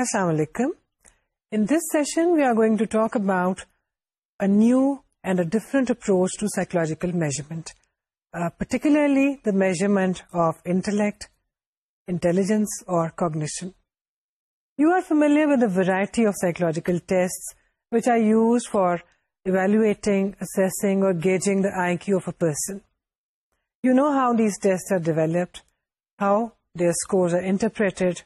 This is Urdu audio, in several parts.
Assalamu alaikum. In this session, we are going to talk about a new and a different approach to psychological measurement, uh, particularly the measurement of intellect, intelligence, or cognition. You are familiar with a variety of psychological tests which are used for evaluating, assessing, or gauging the IQ of a person. You know how these tests are developed, how their scores are interpreted,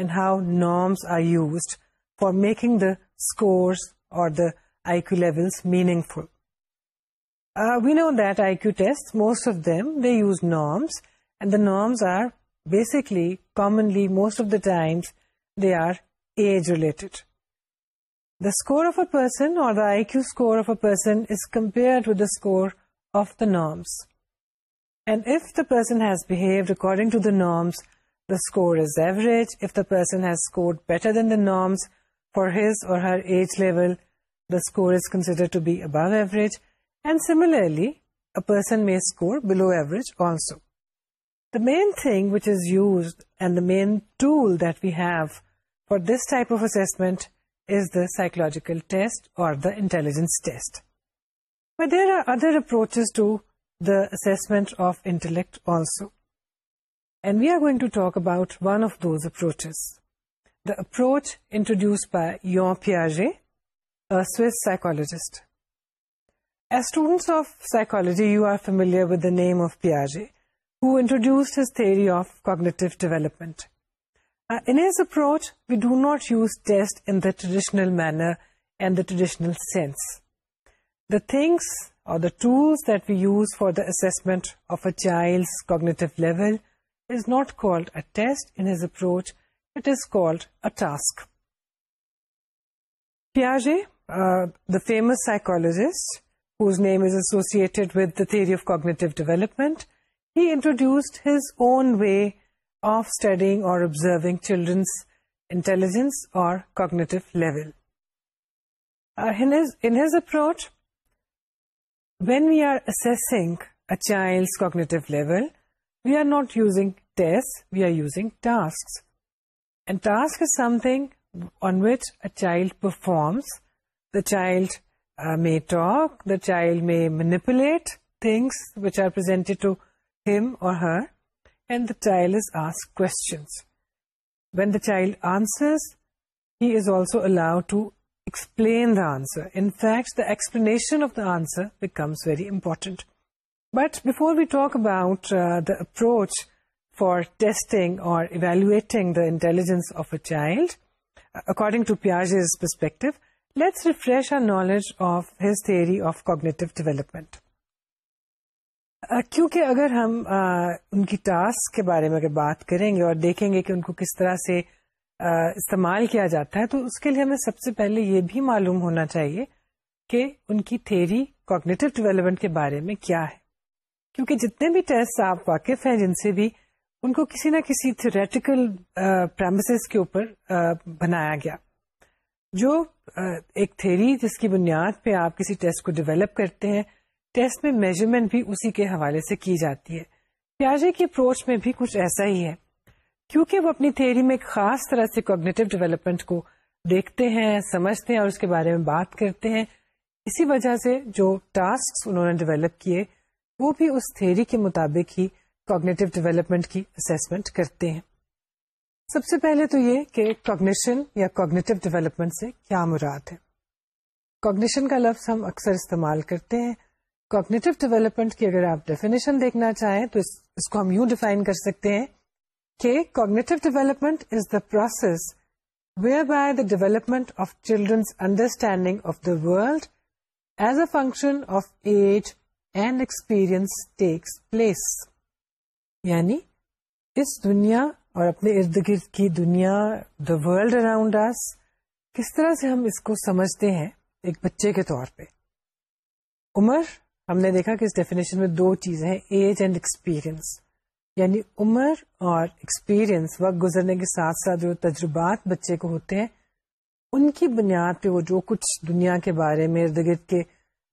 and how norms are used for making the scores or the IQ levels meaningful. Uh, we know that IQ tests, most of them, they use norms, and the norms are basically, commonly, most of the times, they are age-related. The score of a person or the IQ score of a person is compared with the score of the norms. And if the person has behaved according to the norms, the score is average if the person has scored better than the norms for his or her age level. The score is considered to be above average, and similarly, a person may score below average also. The main thing which is used and the main tool that we have for this type of assessment is the psychological test or the intelligence test. But there are other approaches to the assessment of intellect also. And we are going to talk about one of those approaches, the approach introduced by Jean Piaget, a Swiss psychologist. As students of psychology, you are familiar with the name of Piaget, who introduced his theory of cognitive development. Uh, in his approach, we do not use test in the traditional manner and the traditional sense. The things or the tools that we use for the assessment of a child's cognitive level is not called a test in his approach, it is called a task. Piaget, uh, the famous psychologist whose name is associated with the theory of cognitive development, he introduced his own way of studying or observing children's intelligence or cognitive level. Uh, in his approach, when we are assessing a child's cognitive level, we are not using tests, we are using tasks. And task is something on which a child performs. The child uh, may talk, the child may manipulate things which are presented to him or her, and the child is asked questions. When the child answers, he is also allowed to explain the answer. In fact, the explanation of the answer becomes very important. But before we talk about uh, the approach for testing اور the the intelligence of a child according to perspective, let's refresh our knowledge of his theory of cognitive development. کیونکہ اگر ہم ان کی ٹاسک کے بارے میں اگر بات کریں گے اور دیکھیں گے کہ ان کو کس طرح سے استعمال کیا جاتا ہے تو اس کے لیے ہمیں سب سے پہلے یہ بھی معلوم ہونا چاہیے کہ ان کی تھیری کوگنیٹو ڈیولپمنٹ کے بارے میں کیا ہے کیونکہ جتنے بھی ٹیسٹ آپ واقف ہیں جن سے بھی ان کو کسی نہ کسی تھریٹیکل پریمسز کے اوپر بنایا گیا جو ایک تھیری جس کی بنیاد پہ آپ کسی ٹیسٹ کو ڈیولپ کرتے ہیں ٹیسٹ میں میجرمنٹ بھی اسی کے حوالے سے کی جاتی ہے پیاجے کی اپروچ میں بھی کچھ ایسا ہی ہے کیونکہ وہ اپنی تھیری میں ایک خاص طرح سے کوگنیٹو ڈیولپمنٹ کو دیکھتے ہیں سمجھتے ہیں اور اس کے بارے میں بات کرتے ہیں اسی وجہ سے جو ٹاسک انہوں نے ڈیولپ کیے وہ بھی اس تھیری کے مطابق ہی کوگنیٹو ڈیولپمنٹ کی اسیسمنٹ کرتے ہیں سب سے پہلے تو یہ کہ کوگنیشن یا کوگنیٹو ڈیولپمنٹ سے کیا مراد ہے کوگنیشن کا لفظ ہم اکثر استعمال کرتے ہیں کوگنیٹو ڈیولپمنٹ کی اگر آپ ڈیفینیشن دیکھنا چاہیں تو اس اس کو ہم یوں ڈیفائن کر سکتے ہیں کہ cognitive development is the process where by the development of children's understanding of the world as a function of age and experience takes place یعنی اس دنیا اور اپنے ارد گرد کی دنیا دا ورلڈ اراؤنڈ آس کس طرح سے ہم اس کو سمجھتے ہیں ایک بچے کے طور پہ عمر ہم نے دیکھا کہ اس ڈیفینیشن میں دو چیزیں ہیں ایج اینڈ ایکسپیرئنس یعنی عمر اور ایکسپیرئنس وقت گزرنے کے ساتھ ساتھ جو تجربات بچے کو ہوتے ہیں ان کی بنیاد پہ وہ جو کچھ دنیا کے بارے میں ارد گرد کے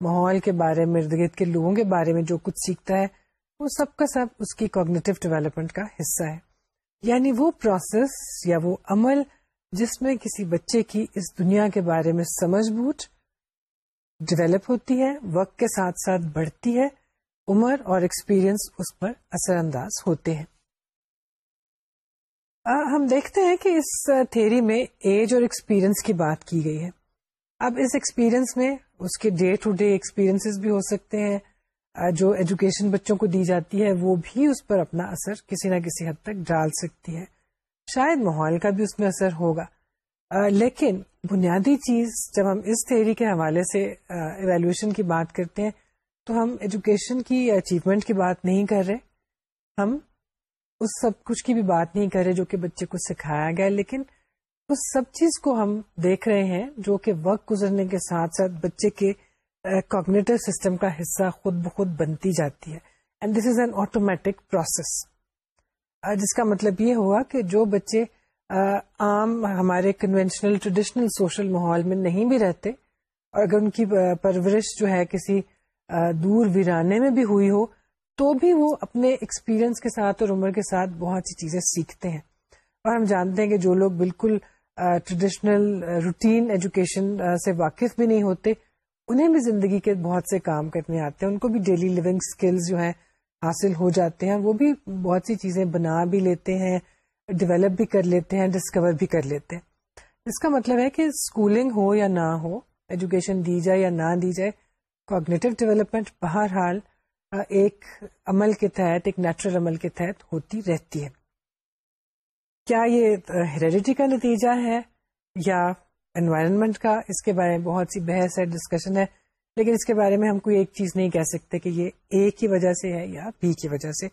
ماحول کے بارے میں ارد گرد کے لوگوں کے بارے میں جو کچھ سیکھتا ہے وہ سب کا سب اس کی کوگنیٹو ڈیولپمنٹ کا حصہ ہے یعنی وہ پروسیس یا وہ عمل جس میں کسی بچے کی اس دنیا کے بارے میں سمجھ بوجھ ڈیولپ ہوتی ہے وقت کے ساتھ ساتھ بڑھتی ہے عمر اور ایکسپیرئنس اس پر اثر انداز ہوتے ہیں ہم دیکھتے ہیں کہ اس تھیری میں ایج اور ایکسپیرئنس کی بات کی گئی ہے اب اس ایکسپیرئنس میں اس کے ڈے ٹو ڈے ایکسپیرئنس بھی ہو سکتے ہیں جو ایجوکیشن بچوں کو دی جاتی ہے وہ بھی اس پر اپنا اثر کسی نہ کسی حد تک ڈال سکتی ہے شاید ماحول کا بھی اس میں اثر ہوگا لیکن بنیادی چیز جب ہم اس تھیری کے حوالے سے ایویلویشن کی بات کرتے ہیں تو ہم ایجوکیشن کی اچیومنٹ کی بات نہیں کر رہے ہم اس سب کچھ کی بھی بات نہیں کر رہے جو کہ بچے کو سکھایا گیا لیکن اس سب چیز کو ہم دیکھ رہے ہیں جو کہ وقت گزرنے کے ساتھ ساتھ بچے کے کوگنیٹو سسٹم کا حصہ خود بخود بنتی جاتی ہے and this is an automatic process جس کا مطلب یہ ہوا کہ جو بچے عام ہمارے کنوینشنل ٹریڈیشنل سوشل ماحول میں نہیں بھی رہتے اور اگر ان کی پرورش جو ہے کسی دور ویرانے میں بھی ہوئی ہو تو بھی وہ اپنے ایکسپیرئنس کے ساتھ اور عمر کے ساتھ بہت سی چیزیں سیکھتے ہیں اور ہم جانتے ہیں کہ جو لوگ بالکل ٹریڈیشنل روٹین ایجوکیشن سے واقف بھی نہیں ہوتے انہیں بھی زندگی کے بہت سے کام کرنے آتے ہیں ان کو بھی ڈیلی لیونگ اسکلز جو ہیں حاصل ہو جاتے ہیں وہ بھی بہت سی چیزیں بنا بھی لیتے ہیں ڈیولپ بھی کر لیتے ہیں ڈسکور بھی کر لیتے ہیں اس کا مطلب ہے کہ اسکولنگ ہو یا نہ ہو ایجوکیشن دی جائے یا نہ دی جائے کوگنیٹو ڈیولپمنٹ بہرحال ایک عمل کے تحت ایک نیچرل عمل کے تحت ہوتی رہتی ہے کیا یہ ہیریڈیٹی کا نتیجہ ہے یا انوائرمنٹ کا اس کے بارے میں بہت سی بحث ہے ڈسکشن ہے لیکن اس کے بارے میں ہم کوئی ایک چیز نہیں کہہ سکتے کہ یہ اے کی وجہ سے ہے یا بی کی وجہ سے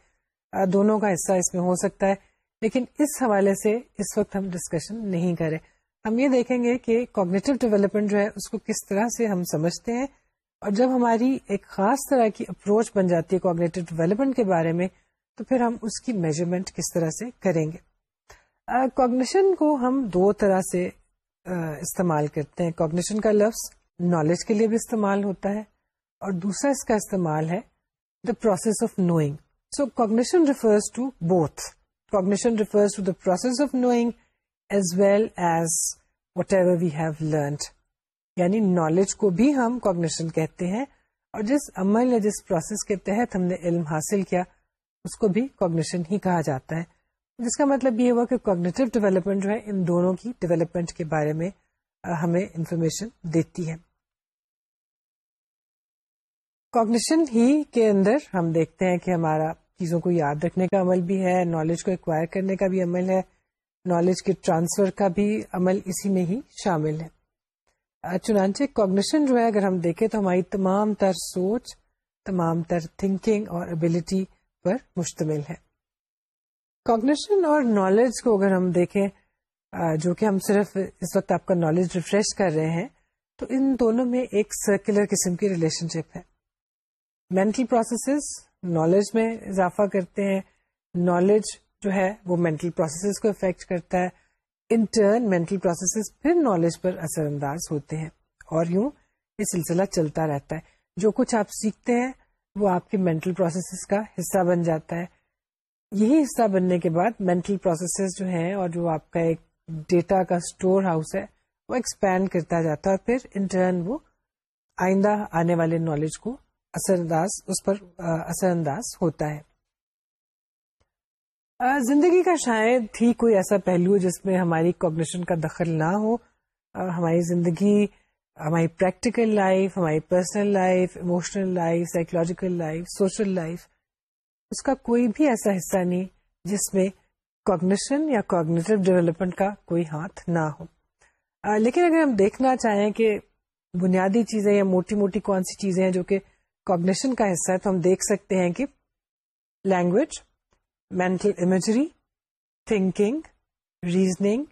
دونوں کا حصہ اس میں ہو سکتا ہے لیکن اس حوالے سے اس وقت ہم ڈسکشن نہیں کریں ہم یہ دیکھیں گے کہ کوگنیٹو ڈیولپمنٹ جو ہے اس کو کس طرح سے ہم سمجھتے ہیں اور جب ہماری ایک خاص طرح کی اپروچ بن جاتی ہے کوگنیٹو ڈیولپمنٹ کے بارے میں تو پھر ہم اس کی میجرمنٹ کس طرح سے کریں گے کوگنیشن کو ہم دو طرح سے استعمال کرتے ہیں کوگنیشن کا لفظ نالج کے لیے بھی استعمال ہوتا ہے اور دوسرا اس کا استعمال ہے the process of knowing so cognition refers to both cognition refers to the process of knowing as well as whatever we have have learned یعنی نالج کو بھی ہم کوگنیشن کہتے ہیں اور جس عمل یا جس پروسیس کے تحت ہم نے علم حاصل کیا اس کو بھی کوگنیشن ہی کہا جاتا ہے جس کا مطلب یہ ہوا کہ کوگنیٹو ڈیولپمنٹ جو ہے ان دونوں کی ڈیولپمنٹ کے بارے میں ہمیں انفارمیشن دیتی ہے کوگنیشن ہی کے اندر ہم دیکھتے ہیں کہ ہمارا چیزوں کو یاد رکھنے کا عمل بھی ہے نالج کو ایکوائر کرنے کا بھی عمل ہے نالج کے ٹرانسفر کا بھی عمل اسی میں ہی شامل ہے چنانچہ کوگنیشن جو ہے اگر ہم دیکھیں تو ہماری تمام تر سوچ تمام تر تھنکنگ اور ابلٹی پر مشتمل ہے کاگنیشن اور نالج کو اگر ہم دیکھیں جو کہ ہم صرف اس وقت آپ کا نالج ریفریش کر رہے ہیں تو ان دونوں میں ایک سرکولر قسم کی ریلیشن شپ ہے مینٹل پروسیسز نالج میں اضافہ کرتے ہیں نالج جو ہے وہ مینٹل پروسیسز کو افیکٹ کرتا ہے انٹرن مینٹل پروسیسز پھر نالج پر اثر انداز ہوتے ہیں اور یوں یہ سلسلہ چلتا رہتا ہے جو کچھ آپ سیکھتے ہیں وہ آپ کے مینٹل پروسیسز کا حصہ بن جاتا ہے یہی حصہ بننے کے بعد مینٹل پروسیسز جو ہیں اور جو آپ کا ایک ڈیٹا کا اسٹور ہاؤس ہے وہ ایکسپینڈ کرتا جاتا ہے اور پھر انٹرن وہ آئندہ آنے والے نالج کو اثر انداز اس پر اثر انداز ہوتا ہے زندگی کا شاید ہی کوئی ایسا پہلو جس میں ہماری کوگنیشن کا دخل نہ ہو ہماری زندگی ہماری پریکٹیکل لائف ہماری personal life emotional life psychological life social life اس کا کوئی بھی ایسا حصہ نہیں جس میں کوگنیشن یا کوگنیٹو ڈیولپمنٹ کا کوئی ہاتھ نہ ہو لیکن اگر ہم دیکھنا چاہیں کہ بنیادی چیزیں یا موٹی موٹی کون سی چیزیں ہیں جو کہ کوگنیشن کا حصہ ہے تو ہم دیکھ سکتے ہیں کہ language mental imagery thinking reasoning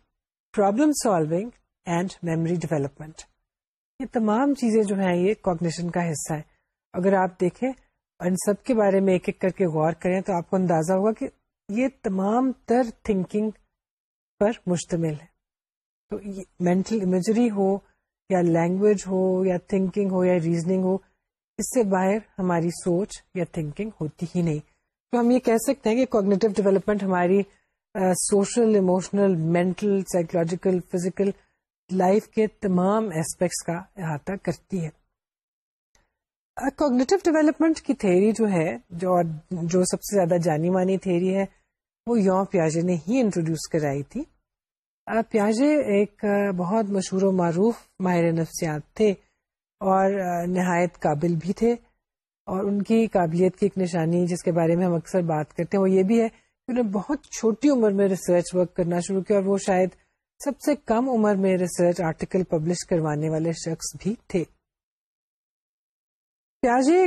problem solving and memory development یہ تمام چیزیں جو ہیں یہ کوگنیشن کا حصہ ہے اگر آپ دیکھیں ان سب کے بارے میں ایک ایک کر کے غور کریں تو آپ کو اندازہ ہوگا کہ یہ تمام تر تھنکنگ پر مشتمل ہے تو مینٹل امیجری ہو یا لینگویج ہو یا تھنکنگ ہو یا ریزننگ ہو اس سے باہر ہماری سوچ یا تھنکنگ ہوتی ہی نہیں تو ہم یہ کہہ سکتے ہیں کہ کوگنیٹو ڈیولپمنٹ ہماری social emotional mental psychological physical life کے تمام اسپیکٹس کا احاطہ کرتی ہے کوگنیٹو ڈیولپمنٹ کی تھیری جو ہے جو جو سب سے زیادہ جانی مانی تھیری ہے وہ یوں پیاجے نے ہی انٹروڈیوس کرائی تھی پیاجے ایک بہت مشہور و معروف ماہر نفسیات تھے اور نہایت قابل بھی تھے اور ان کی قابلیت کی ایک نشانی جس کے بارے میں ہم اکثر بات کرتے ہیں وہ یہ بھی ہے کہ انہوں نے بہت چھوٹی عمر میں ریسرچ ورک کرنا شروع کیا اور وہ شاید سب سے کم عمر میں ریسرچ آرٹیکل پبلش کروانے والے شخص بھی تھے پیاجی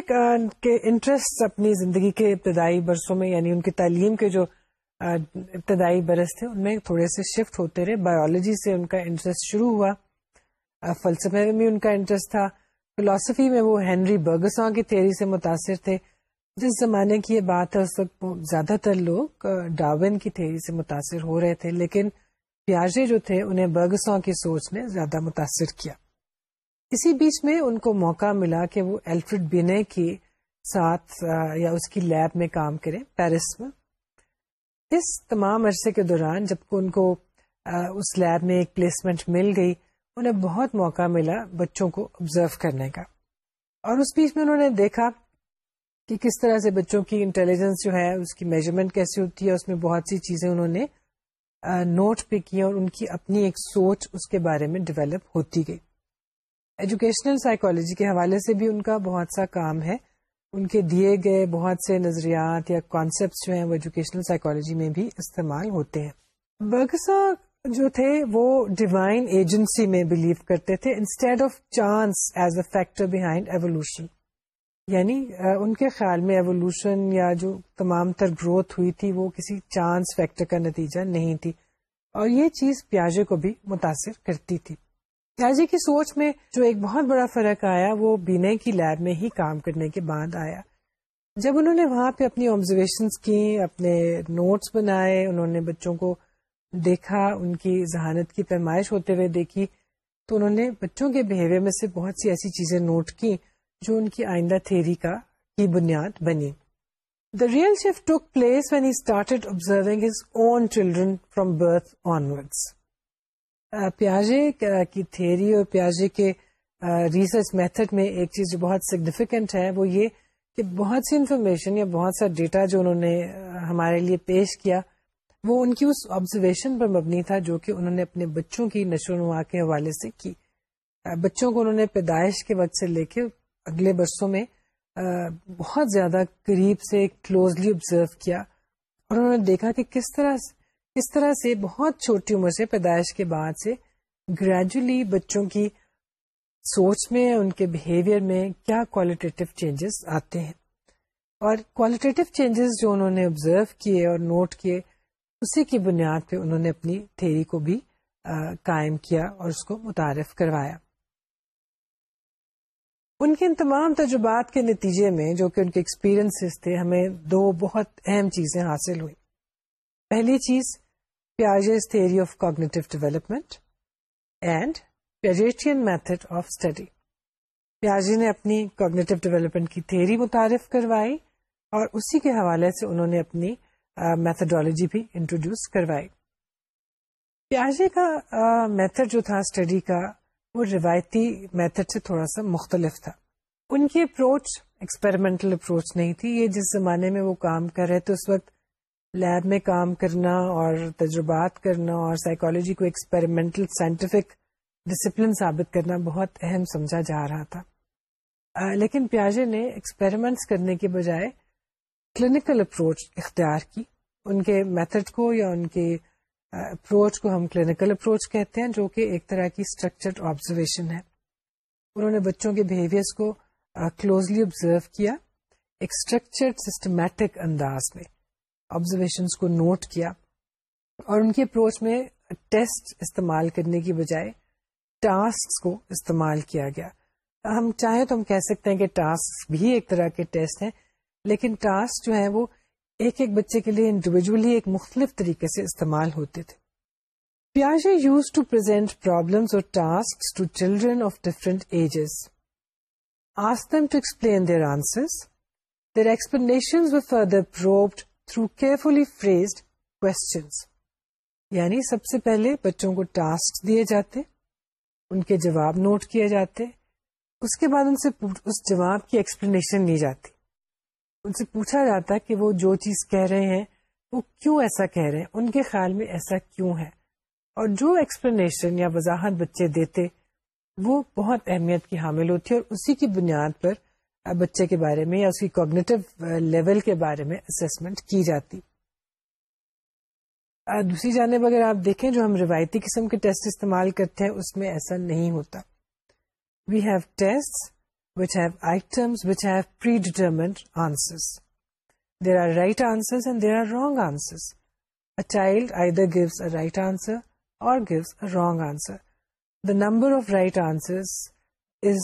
کے انٹرسٹ اپنی زندگی کے ابتدائی برسوں میں یعنی ان کی تعلیم کے جو ابتدائی برس تھے ان میں تھوڑے سے شفٹ ہوتے رہے بایولوجی سے ان کا انٹرسٹ شروع ہوا فلسفے میں بھی ان کا انٹرسٹ تھا فلاسفی میں وہ ہینری برگسا کی تھیری سے متاثر تھے جس زمانے کی یہ بات ہے اس وقت زیادہ تر لوگ ڈاوین کی تھیری سے متاثر ہو رہے تھے لیکن پیاجے جو تھے انہیں برگسا کی سوچ نے زیادہ متاثر کیا اسی بیچ میں ان کو موقع ملا کہ وہ بینے کے ساتھ یا اس کی لیب میں کام کریں پیرس میں اس تمام عرصے کے دوران جب ان کو اس لیب میں ایک پلیسمنٹ مل گئی انہیں بہت موقع ملا بچوں کو آبزرو کرنے کا اور اس بیچ میں انہوں نے دیکھا کہ کس طرح سے بچوں کی انٹیلیجنس جو ہے اس کی میجرمنٹ کیسی ہوتی ہے اس میں بہت سی چیزیں انہوں نے نوٹ پہ کی اور ان کی اپنی ایک سوچ اس کے بارے میں ڈیولپ ہوتی گئی ایجوکیشنل سائیکولوجی کے حوالے سے بھی ان کا بہت سا کام ہے ان کے دیے گئے بہت سے نظریات یا کانسیپٹس جو ہیں وہ ایجوکیشنل سائیکولوجی میں بھی استعمال ہوتے ہیں برگسا جو تھے وہ ڈیوائن ایجنسی میں بلیو کرتے تھے instead of chance as a factor behind evolution یعنی ان کے خیال میں ایوولوشن یا جو تمام تر گروتھ ہوئی تھی وہ کسی چانس فیکٹر کا نتیجہ نہیں تھی اور یہ چیز پیاجے کو بھی متاثر کرتی تھی جی کی سوچ میں جو ایک بہت بڑا فرق آیا وہ بینے کی لیب میں ہی کام کرنے کے بعد آیا جب انہوں نے وہاں پہ اپنی آبزرویشنس کی اپنے نوٹس بنائے انہوں نے بچوں کو دیکھا ان کی ذہانت کی پیمائش ہوتے ہوئے دیکھی تو انہوں نے بچوں کے بہیویئر میں سے بہت سی ایسی چیزیں نوٹ کی جو ان کی آئندہ تھیری کا کی بنیاد بنی the real shift took place when he started observe his own children from birth onwards پیاجے کی تھیری اور پیاجے کے ریسرچ میتھڈ میں ایک چیز جو بہت سگنیفیکنٹ ہے وہ یہ کہ بہت سی انفارمیشن یا بہت سا ڈیٹا جو انہوں نے ہمارے لیے پیش کیا وہ ان کی اس آبزرویشن پر مبنی تھا جو کہ انہوں نے اپنے بچوں کی نشو و نما کے حوالے سے کی بچوں کو انہوں نے پیدائش کے وقت سے لے کے اگلے برسوں میں بہت زیادہ قریب سے کلوزلی آبزرو کیا اور انہوں نے دیکھا کہ کس طرح اس طرح سے بہت چھوٹی عمر سے پیدائش کے بعد سے گریجولی بچوں کی سوچ میں ان کے بہیویئر میں کیا کوالٹیٹیو چینجز آتے ہیں اور کوالٹیٹیو چینجز جو انہوں نے آبزرو کیے اور نوٹ کیے اسی کی بنیاد پہ انہوں نے اپنی تھیری کو بھی قائم کیا اور اس کو متعارف کروایا ان کے ان تمام تجربات کے نتیجے میں جو کہ ان کے ایکسپیرئنس تھے ہمیں دو بہت اہم چیزیں حاصل ہوئیں پہلی چیز Piaget's of cognitive development and method of study پیاجی نے اپنی کوگنیٹو ڈیولپمنٹ کی تھیئری متعارف کروائی اور اسی کے حوالے سے انہوں نے اپنی میتھڈولوجی بھی انٹروڈیوس کروائی پیاجے کا میتھڈ جو تھا اسٹڈی کا وہ روایتی میتھڈ سے تھوڑا سا مختلف تھا ان کی اپروچ ایکسپیریمنٹل اپروچ نہیں تھی یہ جس زمانے میں وہ کام کر رہے تھے اس وقت لیب میں کام کرنا اور تجربات کرنا اور سائیکالوجی کو ایکسپیریمنٹل سائنٹیفک ڈسپلن ثابت کرنا بہت اہم سمجھا جا رہا تھا لیکن پیاجے نے ایکسپیریمنٹس کرنے کے بجائے کلینکل اپروچ اختیار کی ان کے میتھڈ کو یا ان کے اپروچ کو ہم کلینکل اپروچ کہتے ہیں جو کہ ایک طرح کی اسٹرکچرڈ آبزرویشن ہے انہوں نے بچوں کے بہیویئرس کو کلوزلی آبزرو کیا ایک اسٹرکچرڈ سسٹمیٹک انداز میں آبزرویشنس کو نوٹ کیا اور ان کی اپروچ میں ٹیسٹ استعمال کرنے کی بجائے ٹاسک کو استعمال کیا گیا ہم چاہیں تو ہم کہہ سکتے ہیں کہ ٹاسک بھی ایک طرح کے ٹیسٹ ہیں لیکن ٹاسک جو ہیں وہ ایک ایک بچے کے لیے انڈیویجلی ایک مختلف طریقے سے استعمال ہوتے تھے پیاجے یوز ٹو پرزینٹ پرابلمس اور task to children of different ages ask them to explain their answers their explanation through carefully phrased questions یعنی سب سے پہلے بچوں کو ٹاسک دیے جاتے جاتے ان ان کے کے جواب نوٹ کیے اس اس بعد سے جواب کی ایکسپلینیشن لی جاتی ان سے پوچھا جاتا کہ وہ جو چیز کہہ رہے ہیں وہ کیوں ایسا کہہ رہے ہیں ان کے خیال میں ایسا کیوں ہے اور جو ایکسپلینیشن یا وضاحت بچے دیتے وہ بہت اہمیت کی حامل ہوتی ہے اور اسی کی بنیاد پر بچے کے بارے میں یا اس کی کوگنیٹو لیول کے بارے میں اسسمنٹ کی جاتی دوسری جانب اگر آپ دیکھیں جو ہم روایتی قسم کے ٹیسٹ استعمال کرتے ہیں اس میں ایسا نہیں ہوتا we have test which have items which have predetermined answers there are right answers and there are wrong answers a child either gives a right answer or gives a wrong answer the number of right answers is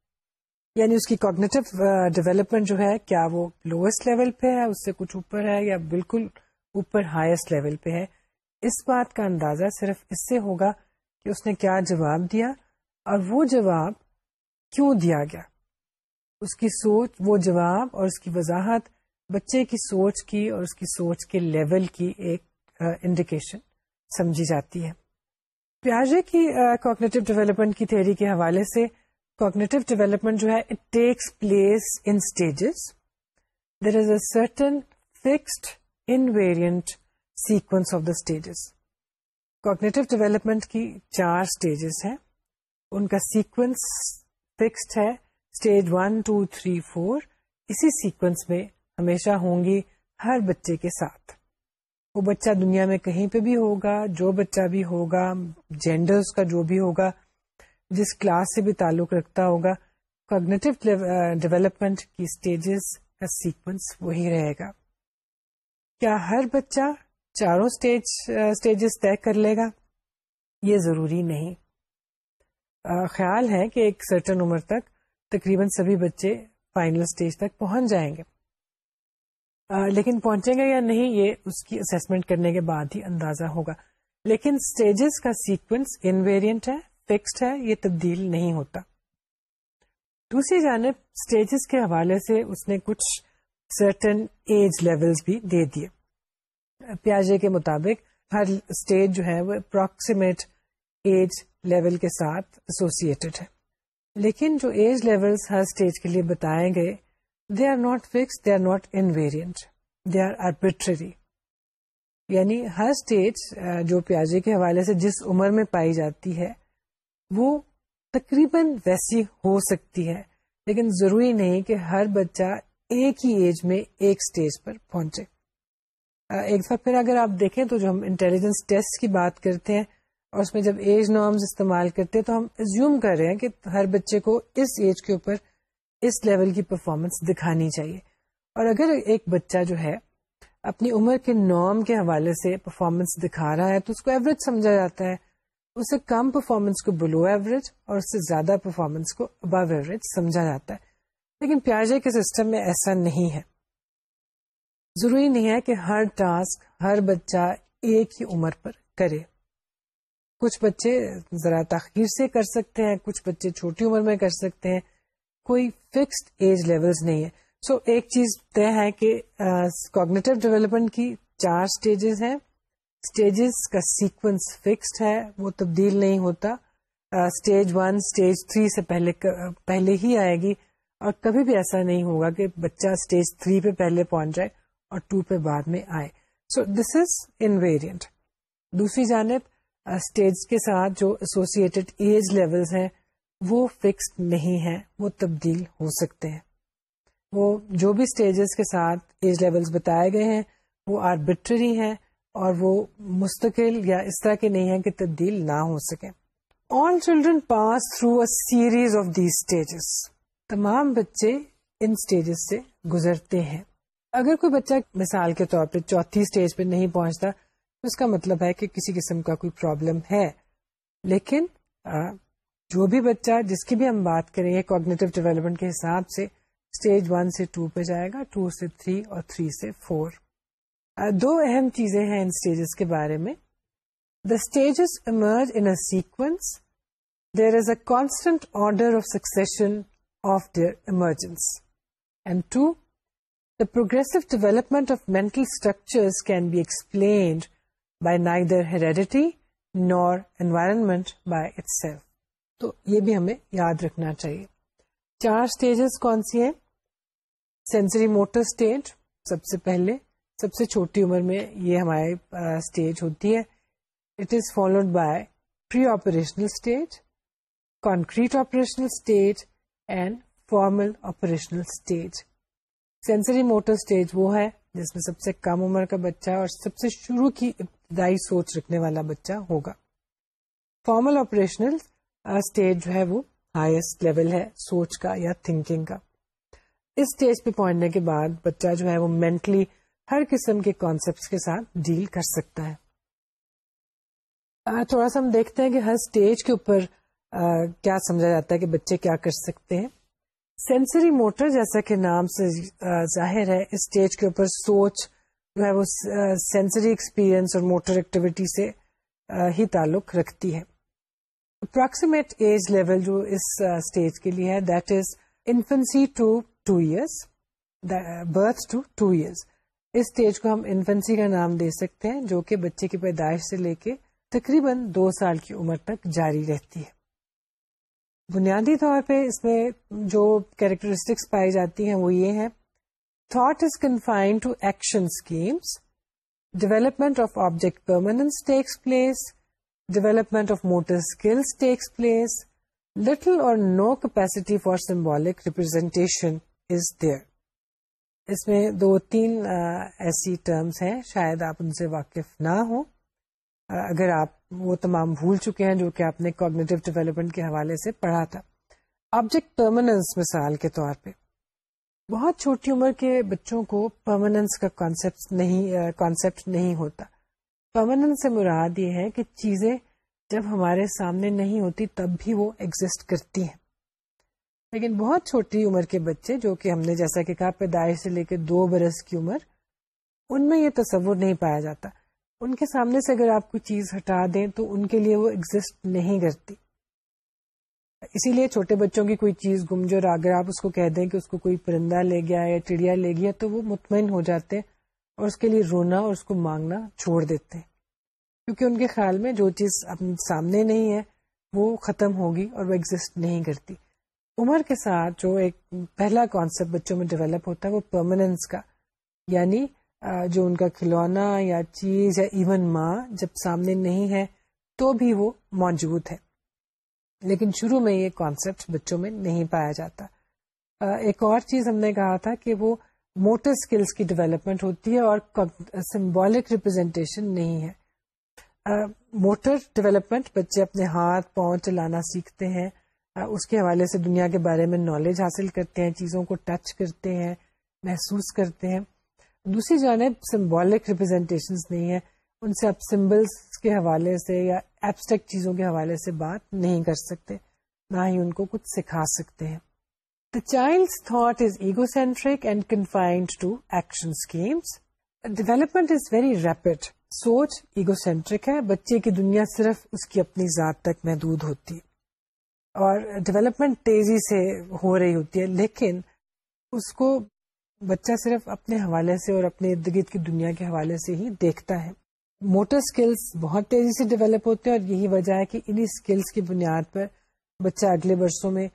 یعنی اس کی کوگنیٹو ڈیولپمنٹ جو ہے کیا وہ لوئسٹ لیول پہ ہے اس سے کچھ اوپر ہے یا بالکل اوپر ہائیسٹ لیول پہ ہے اس بات کا اندازہ صرف اس سے ہوگا کہ اس نے کیا جواب دیا اور وہ جواب کیوں دیا گیا اس کی سوچ وہ جواب اور اس کی وضاحت بچے کی سوچ کی اور اس کی سوچ کے لیول کی ایک انڈیکیشن سمجھی جاتی ہے پیاجے کی کوگنیٹو ڈیولپمنٹ کی تھیری کے حوالے سے کوگنیٹو ڈیولپمنٹ جو ہے it takes place in stages there is a certain fixed invariant sequence of the stages cognitive development کی چار اسٹیجز ہیں ان کا سیکوینس فکسڈ ہے stage one two three four اسی سیکوینس میں ہمیشہ ہوں گی ہر بچے کے ساتھ وہ بچہ دنیا میں کہیں پہ بھی ہوگا جو بچہ بھی ہوگا جینڈرز کا جو بھی ہوگا جس کلاس سے بھی تعلق رکھتا ہوگا کوگنیٹو ڈیولپمنٹ کی اسٹیجز کا سیکوینس وہی رہے گا کیا ہر بچہ چاروں اسٹیجز طے کر لے گا یہ ضروری نہیں خیال ہے کہ ایک سرٹن عمر تک تقریباً سبھی بچے فائنل اسٹیج تک پہنچ جائیں گے لیکن پہنچیں گے یا نہیں یہ اس کی اسیسمنٹ کرنے کے بعد ہی اندازہ ہوگا لیکن اسٹیجز کا سیکوینس انویرینٹ ہے فکسڈ ہے یہ تبدیل نہیں ہوتا دوسری جانب اسٹیجز کے حوالے سے اس نے کچھ سرٹن ایج لیول بھی دے دیے پیاجے کے مطابق ہر اسٹیج جو ہے وہ اپروکسیمیٹ ایج لیول کے ساتھ ایسوسیٹیڈ ہے لیکن جو ایج لیول ہر اسٹیج کے لیے بتائے گئے they are not fix they are not invariant they are arbitrary یعنی ہر اسٹیج جو پیاجے کے حوالے سے جس عمر میں پائی جاتی ہے وہ تقریباً ویسی ہو سکتی ہے لیکن ضروری نہیں کہ ہر بچہ ایک ہی ایج میں ایک سٹیج پر پہنچے ایک دفعہ پھر اگر آپ دیکھیں تو جو ہم انٹیلیجنس ٹیسٹ کی بات کرتے ہیں اور اس میں جب ایج نارمز استعمال کرتے ہیں تو ہم ایزیوم کر رہے ہیں کہ ہر بچے کو اس ایج کے اوپر اس لیول کی پرفارمنس دکھانی چاہیے اور اگر ایک بچہ جو ہے اپنی عمر کے نارم کے حوالے سے پرفارمنس دکھا رہا ہے تو اس کو ایوریج سمجھا جاتا ہے اسے کم پرفارمنس کو بلو ایوریج اور اس سے زیادہ پرفارمنس کو ابو ایوریج سمجھا جاتا ہے لیکن پیاجے جی کے سسٹم میں ایسا نہیں ہے ضروری نہیں ہے کہ ہر ٹاسک ہر بچہ ایک ہی عمر پر کرے کچھ بچے ذرا تاخیر سے کر سکتے ہیں کچھ بچے چھوٹی عمر میں کر سکتے ہیں کوئی فکسڈ ایج لیول نہیں ہے سو so, ایک چیز طے ہے کہ کوگنیٹو uh, ڈیولپمنٹ کی چار سٹیجز ہیں اسٹیجز کا سیکوینس فکسڈ ہے وہ تبدیل نہیں ہوتا اسٹیج ون اسٹیج تھری سے پہلے پہلے ہی آئے گی اور کبھی بھی ایسا نہیں ہوگا کہ بچہ اسٹیج تھری پہ پہلے پہنچ جائے اور ٹو پہ بعد میں آئے سو دس از انویرینٹ دوسری جانب اسٹیج کے ساتھ جو ایسوسیٹیڈ ایج لیول ہیں وہ فکسڈ نہیں ہیں وہ تبدیل ہو سکتے ہیں وہ جو بھی اسٹیجز کے ساتھ ایج لیول بتائے گئے ہیں وہ آربٹری ہیں اور وہ مستقل یا اس طرح کے نہیں ہیں کہ تبدیل نہ ہو سکے all children pass through a series of the stages تمام بچے ان اسٹیجز سے گزرتے ہیں اگر کوئی بچہ مثال کے طور پہ چوتھی اسٹیج پہ نہیں پہنچتا تو اس کا مطلب ہے کہ کسی قسم کا کوئی پرابلم ہے لیکن جو بھی بچہ جس کی بھی ہم بات کریں گے کوگنیٹو ڈیولپمنٹ کے حساب سے اسٹیج ون سے ٹو پہ جائے گا ٹو سے تھری اور تھری سے فور دو اہم چیزیں ہیں ان اسٹیجز کے بارے میں the stages emerge in sequence there is a constant order of succession of their emergence and to the progressive development of mental structures can be explained by neither heredity nor environment by itself تو یہ بھی ہمیں یاد رکھنا چاہیے چار اسٹیجز کون سی ہیں سینسری موٹر اسٹیج سب سے پہلے سب سے چھوٹی عمر میں یہ ہماری اسٹیج ہوتی ہے جس میں سب سے کم عمر کا بچہ اور سب سے شروع کی ابتدائی سوچ رکھنے والا بچہ ہوگا فارمل آپریشنل اسٹیج جو ہے وہ ہائیسٹ لیول ہے سوچ کا یا تھنکنگ کا اس اسٹیج پہ پہنچنے کے بعد بچہ جو ہے وہ مینٹلی ہر قسم کے کانسیپٹس کے ساتھ ڈیل کر سکتا ہے تھوڑا سا ہم دیکھتے ہیں کہ ہر اسٹیج کے اوپر کیا سمجھا جاتا ہے کہ بچے کیا کر سکتے ہیں سینسری موٹر جیسا کہ نام سے ظاہر ہے اس اسٹیج کے اوپر سوچ جو ہے وہ سینسری ایکسپیرئنس اور موٹر ایکٹیویٹی سے ہی تعلق رکھتی ہے اپراکسیمیٹ ایج لیول جو اس اسٹیج کے لیے ہے that is infancy to two years birth to two years us stage کو ہم انفنسی کا نام دے سکتے ہیں جو کہ بچے کی پیدائش سے لے کے تقریباً دو سال کی عمر تک جاری رہتی ہے بنیادی طور پہ اس میں جو کیریکٹرسٹکس پائی جاتی ہیں وہ یہ ہیں thought is confined to action schemes development of object permanence development of motor skills takes place little or no capacity for symbolic representation is there اس میں دو تین ایسی ٹرمز ہیں شاید آپ ان سے واقف نہ ہوں اگر آپ وہ تمام بھول چکے ہیں جو کہ آپ نے کوگنیٹو ڈیولپمنٹ کے حوالے سے پڑھا تھا آبجیکٹ پرماننس مثال کے طور پہ بہت چھوٹی عمر کے بچوں کو پرماننس کا کانسیپٹ نہیں کانسیپٹ نہیں ہوتا پرماننس سے مراد یہ ہے کہ چیزیں جب ہمارے سامنے نہیں ہوتی تب بھی وہ ایگزٹ کرتی ہیں لیکن بہت چھوٹی عمر کے بچے جو کہ ہم نے جیسا کہ کہا پیدائش سے لے کے دو برس کی عمر ان میں یہ تصور نہیں پایا جاتا ان کے سامنے سے اگر آپ کوئی چیز ہٹا دیں تو ان کے لیے وہ ایگزٹ نہیں کرتی اسی لیے چھوٹے بچوں کی کوئی چیز جو اگر آپ اس کو کہہ دیں کہ اس کو کوئی پرندہ لے گیا یا چڑیا لے گیا تو وہ مطمئن ہو جاتے ہیں اور اس کے لیے رونا اور اس کو مانگنا چھوڑ دیتے ہیں کیونکہ ان کے خیال میں جو چیز اپنے سامنے نہیں ہے وہ ختم ہوگی اور وہ ایگزٹ نہیں کرتی عمر کے ساتھ جو ایک پہلا کانسیپٹ بچوں میں ڈیولپ ہوتا ہے وہ پرماننس کا یعنی جو ان کا کھلونا یا چیز یا ایون ماں جب سامنے نہیں ہے تو بھی وہ موجود ہے لیکن شروع میں یہ کانسیپٹ بچوں میں نہیں پایا جاتا ایک اور چیز ہم نے کہا تھا کہ وہ موٹر اسکلس کی ڈیولپمنٹ ہوتی ہے اور سمبولک ریپرزینٹیشن نہیں ہے موٹر ڈیولپمنٹ بچے اپنے ہاتھ پاؤں چلانا سیکھتے ہیں اس کے حوالے سے دنیا کے بارے میں نالج حاصل کرتے ہیں چیزوں کو ٹچ کرتے ہیں محسوس کرتے ہیں دوسری جانب سمبولک ریپرزینٹیشن نہیں ہے ان سے آپ سمبلس کے حوالے سے یا ایبسٹیکٹ چیزوں کے حوالے سے بات نہیں کر سکتے نہ ہی ان کو کچھ سکھا سکتے ہیں the child thought is egocentric and confined to action schemes development is very rapid سوچ ایگو سینٹرک ہے بچے کی دنیا صرف اس کی اپنی ذات تک محدود ہوتی ہے اور ڈیولپمنٹ تیزی سے ہو رہی ہوتی ہے لیکن اس کو بچہ صرف اپنے حوالے سے اور اپنے ارد گرد کی دنیا کے حوالے سے ہی دیکھتا ہے موٹر اسکلس بہت تیزی سے ڈیولپ ہوتے ہیں اور یہی وجہ ہے کہ انہی اسکلس کی بنیاد پر بچہ اگلے برسوں میں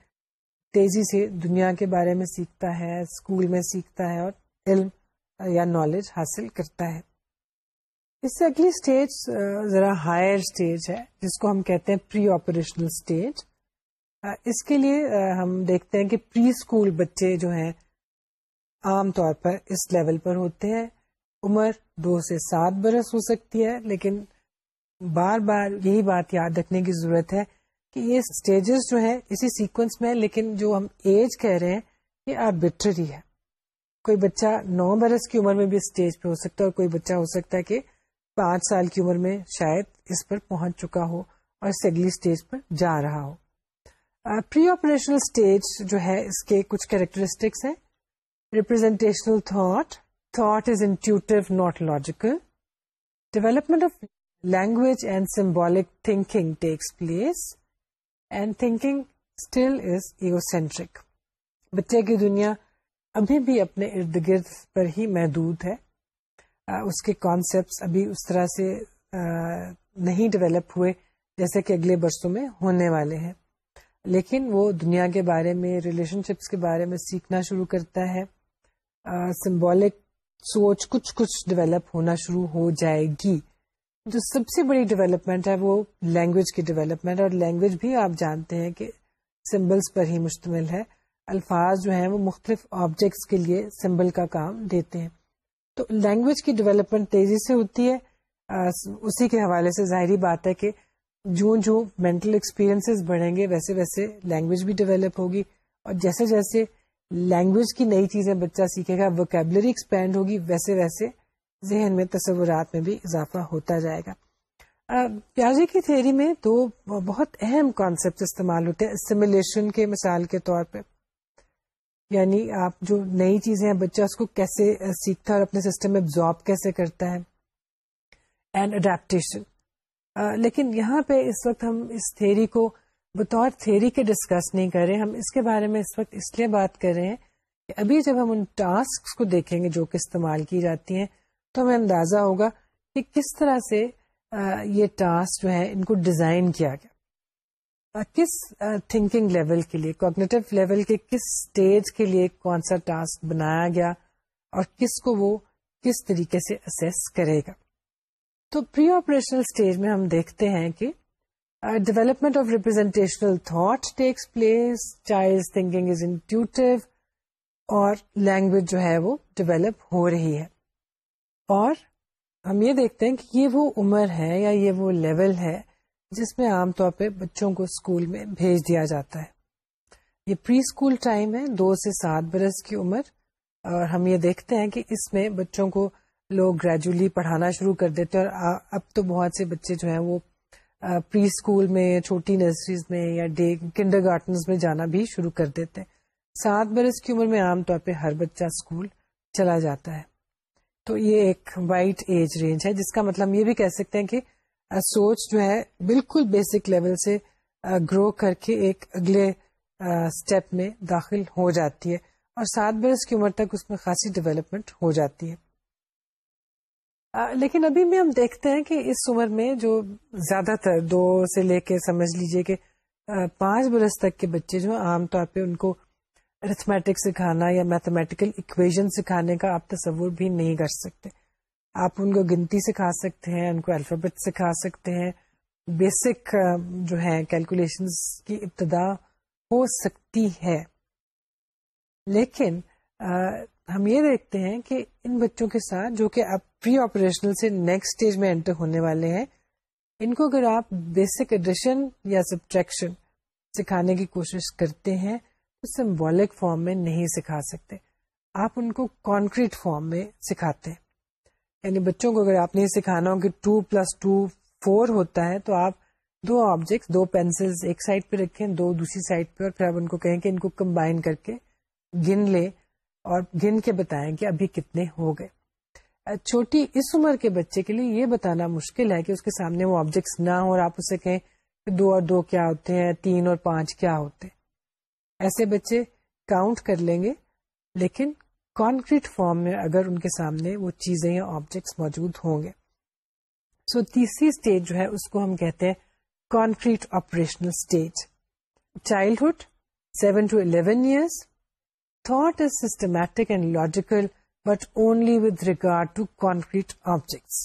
تیزی سے دنیا کے بارے میں سیکھتا ہے اسکول میں سیکھتا ہے اور علم یا نالج حاصل کرتا ہے اس سے اگلی اسٹیج ذرا ہائر اسٹیج ہے جس کو ہم کہتے ہیں پری آپریشنل اسٹیج اس کے لیے ہم دیکھتے ہیں کہ پری اسکول بچے جو ہیں عام طور پر اس لیول پر ہوتے ہیں عمر دو سے سات برس ہو سکتی ہے لیکن بار بار یہی بات یاد رکھنے کی ضرورت ہے کہ یہ سٹیجز جو ہے اسی سیکوینس میں لیکن جو ہم ایج کہہ رہے ہیں یہ آربیٹری ہے کوئی بچہ نو برس کی عمر میں بھی اسٹیج پہ ہو سکتا ہے اور کوئی بچہ ہو سکتا ہے کہ پانچ سال کی عمر میں شاید اس پر پہنچ چکا ہو اور اس اگلی اسٹیج پر جا رہا ہو پری آپریشنل اسٹیج جو ہے اس کے کچھ کیریکٹرسٹکس ہیں representational thought thought is intuitive not logical development of language and symbolic thinking takes place and thinking still is centric بچے کی دنیا ابھی بھی اپنے ارد گرد پر ہی محدود ہے اس کے کانسیپٹ ابھی اس طرح سے نہیں ڈیولپ ہوئے جیسے کہ اگلے برسوں میں ہونے والے ہیں لیکن وہ دنیا کے بارے میں ریلیشن شپس کے بارے میں سیکھنا شروع کرتا ہے سمبولک سوچ کچھ کچھ ڈیولپ ہونا شروع ہو جائے گی جو سب سے بڑی ڈیولپمنٹ ہے وہ لینگویج کی ڈیولپمنٹ اور لینگویج بھی آپ جانتے ہیں کہ سمبلس پر ہی مشتمل ہے الفاظ جو ہیں وہ مختلف آبجیکٹس کے لیے سمبل کا کام دیتے ہیں تو لینگویج کی ڈیولپمنٹ تیزی سے ہوتی ہے اسی کے حوالے سے ظاہری بات ہے کہ جو جو مینٹل ایکسپیرئنس بڑھیں گے ویسے ویسے لینگویج بھی ڈیولپ ہوگی اور جیسے جیسے لینگویج کی نئی چیزیں بچہ سیکھے گا ویکیبلری ایکسپینڈ ہوگی ویسے ویسے ذہن میں تصورات میں بھی اضافہ ہوتا جائے گا پیازے کی تھیری میں دو بہت اہم کانسیپٹ استعمال ہوتے ہیں سملیشن کے مثال کے طور پہ یعنی آپ جو نئی چیزیں ہیں بچہ اس کو کیسے سیکھتا ہے اور اپنے سسٹم میں ابزارب کیسے کرتا ہے اینڈ اڈیپٹیشن لیکن یہاں پہ اس وقت ہم اس تھیری کو بطور تھیری کے ڈسکس نہیں کر رہے ہم اس کے بارے میں اس وقت اس لیے بات کر رہے ہیں کہ ابھی جب ہم ان ٹاسک کو دیکھیں گے جو کہ استعمال کی جاتی ہیں تو ہمیں اندازہ ہوگا کہ کس طرح سے یہ ٹاسک جو ہے ان کو ڈیزائن کیا گیا کس تھنکنگ لیول کے لیے کوگنیٹو لیول کے کس اسٹیج کے لیے کون سا ٹاسک بنایا گیا اور کس کو وہ کس طریقے سے اسیس کرے گا تو پری آپریشنل اسٹیج میں ہم دیکھتے ہیں کہ development of representational thought takes place child thinking is intuitive اور لینگویج جو ہے وہ ڈیولپ ہو رہی ہے اور ہم یہ دیکھتے ہیں کہ یہ وہ عمر ہے یا یہ وہ لیول ہے جس میں عام طور پہ بچوں کو اسکول میں بھیج دیا جاتا ہے یہ پری اسکول ٹائم ہے دو سے سات برس کی عمر اور ہم یہ دیکھتے ہیں کہ اس میں بچوں کو لوگ گریجولی پڑھانا شروع کر دیتے اور اب تو بہت سے بچے جو ہیں وہ پری اسکول میں چھوٹی نرسریز میں یا ڈے کنڈر گارڈنز میں جانا بھی شروع کر دیتے ہیں سات برس کی عمر میں عام طور پہ ہر بچہ اسکول چلا جاتا ہے تو یہ ایک وائٹ ایج رینج ہے جس کا مطلب یہ بھی کہہ سکتے ہیں کہ سوچ جو ہے بالکل بیسک لیول سے گرو کر کے ایک اگلے اسٹیپ میں داخل ہو جاتی ہے اور سات برس کی عمر تک اس میں خاصی ڈیولپمنٹ ہو جاتی ہے لیکن ابھی بھی ہم دیکھتے ہیں کہ اس عمر میں جو زیادہ تر دو سے لے کے سمجھ لیجئے کہ پانچ برس تک کے بچے جو عام طور پہ ان کو ارتھمیٹک سکھانا یا میتھمیٹیکل اکویژن سکھانے کا آپ تصور بھی نہیں کر سکتے آپ ان کو گنتی سکھا سکتے ہیں ان کو الفابٹ سکھا سکتے ہیں بیسک جو ہے کیلکولیشن کی ابتدا ہو سکتی ہے لیکن ہم یہ دیکھتے ہیں کہ ان بچوں کے ساتھ جو کہ اب پری آپریشنل سے نیکسٹ اسٹیج میں انٹر ہونے والے ہیں ان کو اگر آپ بیسک ایڈیشن یا سبٹریکشن سکھانے کی کوشش کرتے ہیں تو سمبولک فارم میں نہیں سکھا سکتے آپ ان کو کانکریٹ فارم میں سکھاتے ہیں یعنی بچوں کو اگر آپ نے سکھانا ہو کہ ٹو پلس ٹو فور ہوتا ہے تو آپ دو آبجیکٹ دو پینسل ایک سائڈ پہ رکھیں دو دوسری سائڈ پہ اور پھر آپ ان کو کہیں کہ ان کو کمبائن کر کے گن لیں اور گن کے بتائیں کہ ابھی کتنے ہو گئے چھوٹی اس عمر کے بچے کے لیے یہ بتانا مشکل ہے کہ اس کے سامنے وہ آبجیکٹس نہ ہو اور آپ اسے کہیں کہ دو اور دو کیا ہوتے ہیں تین اور پانچ کیا ہوتے ایسے بچے کاؤنٹ کر لیں گے لیکن کانکریٹ فارم میں اگر ان کے سامنے وہ چیزیں یا آبجیکٹس موجود ہوں گے سو تیسری اسٹیج جو ہے اس کو ہم کہتے ہیں concrete operational stage childhood seven to eleven years thought is systematic and logical but only with regard to concrete objects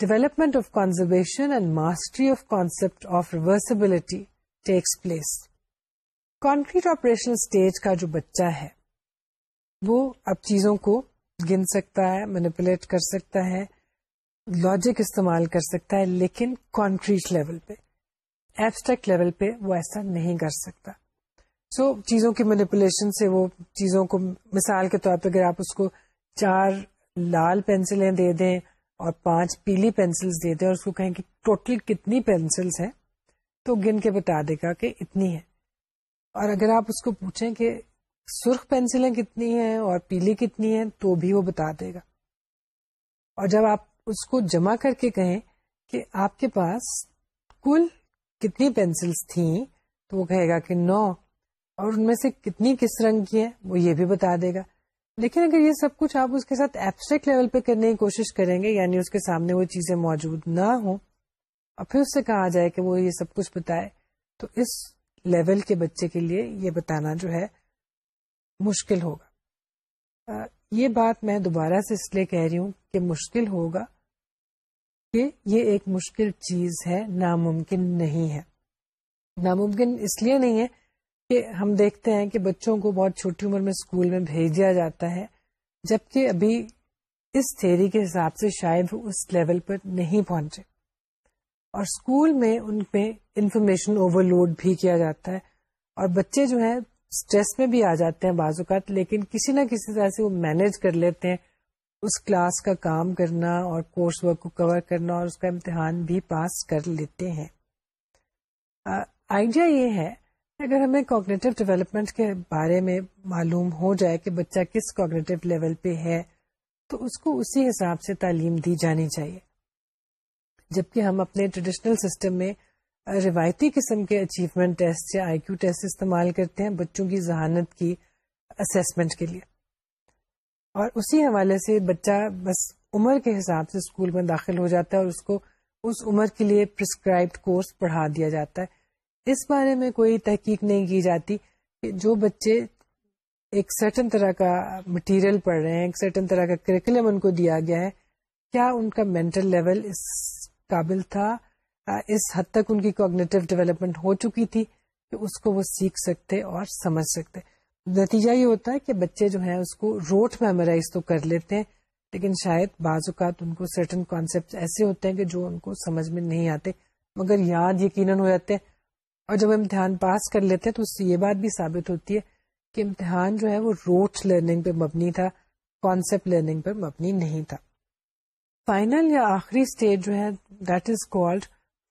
development of conservation and mastery of concept of reversibility takes place concrete operation stage کا جو بچہ ہے وہ اب چیزوں کو گن سکتا ہے مینپولیٹ کر سکتا ہے لاجک استعمال کر سکتا ہے لیکن کانکریٹ لیول پہ ایبسٹیکٹ لیول پہ وہ ایسا نہیں کر سکتا سو چیزوں کی مینیپولیشن سے وہ چیزوں کو مثال کے طور پہ اگر آپ اس کو چار لال پینسلیں دے دیں اور پانچ پیلی پینسلس دے دیں اور اس کو کہیں کہ ٹوٹل کتنی پینسلس ہیں تو گن کے بتا دے گا کہ اتنی ہے اور اگر آپ اس کو پوچھیں کہ سرخ پینسلیں کتنی ہیں اور پیلی کتنی ہیں تو بھی وہ بتا دے گا اور جب آپ اس کو جمع کر کے کہیں کہ آپ کے پاس کل کتنی پینسلس تھیں تو وہ کہے گا کہ نو اور ان میں سے کتنی کس رنگ کی ہے وہ یہ بھی بتا دے گا لیکن اگر یہ سب کچھ آپ اس کے ساتھ ایبسٹریکٹ لیول پہ کرنے کی کوشش کریں گے یعنی اس کے سامنے وہ چیزیں موجود نہ ہوں اور پھر اس سے کہا جائے کہ وہ یہ سب کچھ بتائے تو اس لیول کے بچے کے لیے یہ بتانا جو ہے مشکل ہوگا آ, یہ بات میں دوبارہ سے اس لیے کہہ رہی ہوں کہ مشکل ہوگا کہ یہ ایک مشکل چیز ہے ناممکن نہیں ہے ناممکن اس لیے نہیں ہے ہم دیکھتے ہیں کہ بچوں کو بہت چھوٹی عمر میں اسکول میں بھیج دیا جاتا ہے جبکہ ابھی اس تھیری کے حساب سے شاید وہ اس لیول پر نہیں پہنچے اور اسکول میں ان پہ انفارمیشن اوور لوڈ بھی کیا جاتا ہے اور بچے جو ہیں اسٹریس میں بھی آ جاتے ہیں بعض اوقات لیکن کسی نہ کسی طرح سے وہ مینج کر لیتے ہیں اس کلاس کا کام کرنا اور کورس ورک کو کور کرنا اور اس کا امتحان بھی پاس کر لیتے ہیں آئیڈیا یہ ہے اگر ہمیں کوگنیٹو ڈیولپمنٹ کے بارے میں معلوم ہو جائے کہ بچہ کس کوگنیٹو لیول پہ ہے تو اس کو اسی حساب سے تعلیم دی جانی چاہیے جبکہ ہم اپنے ٹریڈیشنل سسٹم میں روایتی قسم کے اچیومنٹ ٹیسٹ یا آئی کیو ٹیسٹ استعمال کرتے ہیں بچوں کی ذہانت کی اسیسمنٹ کے لیے اور اسی حوالے سے بچہ بس عمر کے حساب سے اسکول میں داخل ہو جاتا ہے اور اس کو اس عمر کے لیے پرسکرائبڈ کورس پڑھا دیا جاتا ہے اس بارے میں کوئی تحقیق نہیں کی جاتی کہ جو بچے ایک سرٹن طرح کا مٹیریل پڑھ رہے ہیں ایک سرٹن طرح کا کریکولم ان کو دیا گیا ہے کیا ان کا مینٹل لیول اس قابل تھا اس حد تک ان کی کوگنیٹو ڈیولپمنٹ ہو چکی تھی کہ اس کو وہ سیکھ سکتے اور سمجھ سکتے نتیجہ یہ ہوتا ہے کہ بچے جو ہیں اس کو روٹ میمورائز تو کر لیتے ہیں لیکن شاید بعض اوقات ان کو سرٹن کانسیپٹ ایسے ہوتے ہیں کہ جو ان کو سمجھ میں نہیں آتے مگر یاد یقیناً ہو جاتے ہیں اور جب امتحان پاس کر لیتے ہیں تو اس سے یہ بات بھی ثابت ہوتی ہے کہ امتحان جو ہے وہ روٹ لرننگ پہ مبنی تھا کانسیپٹ لرننگ پہ مبنی نہیں تھا فائنل یا آخری اسٹیج جو ہے that is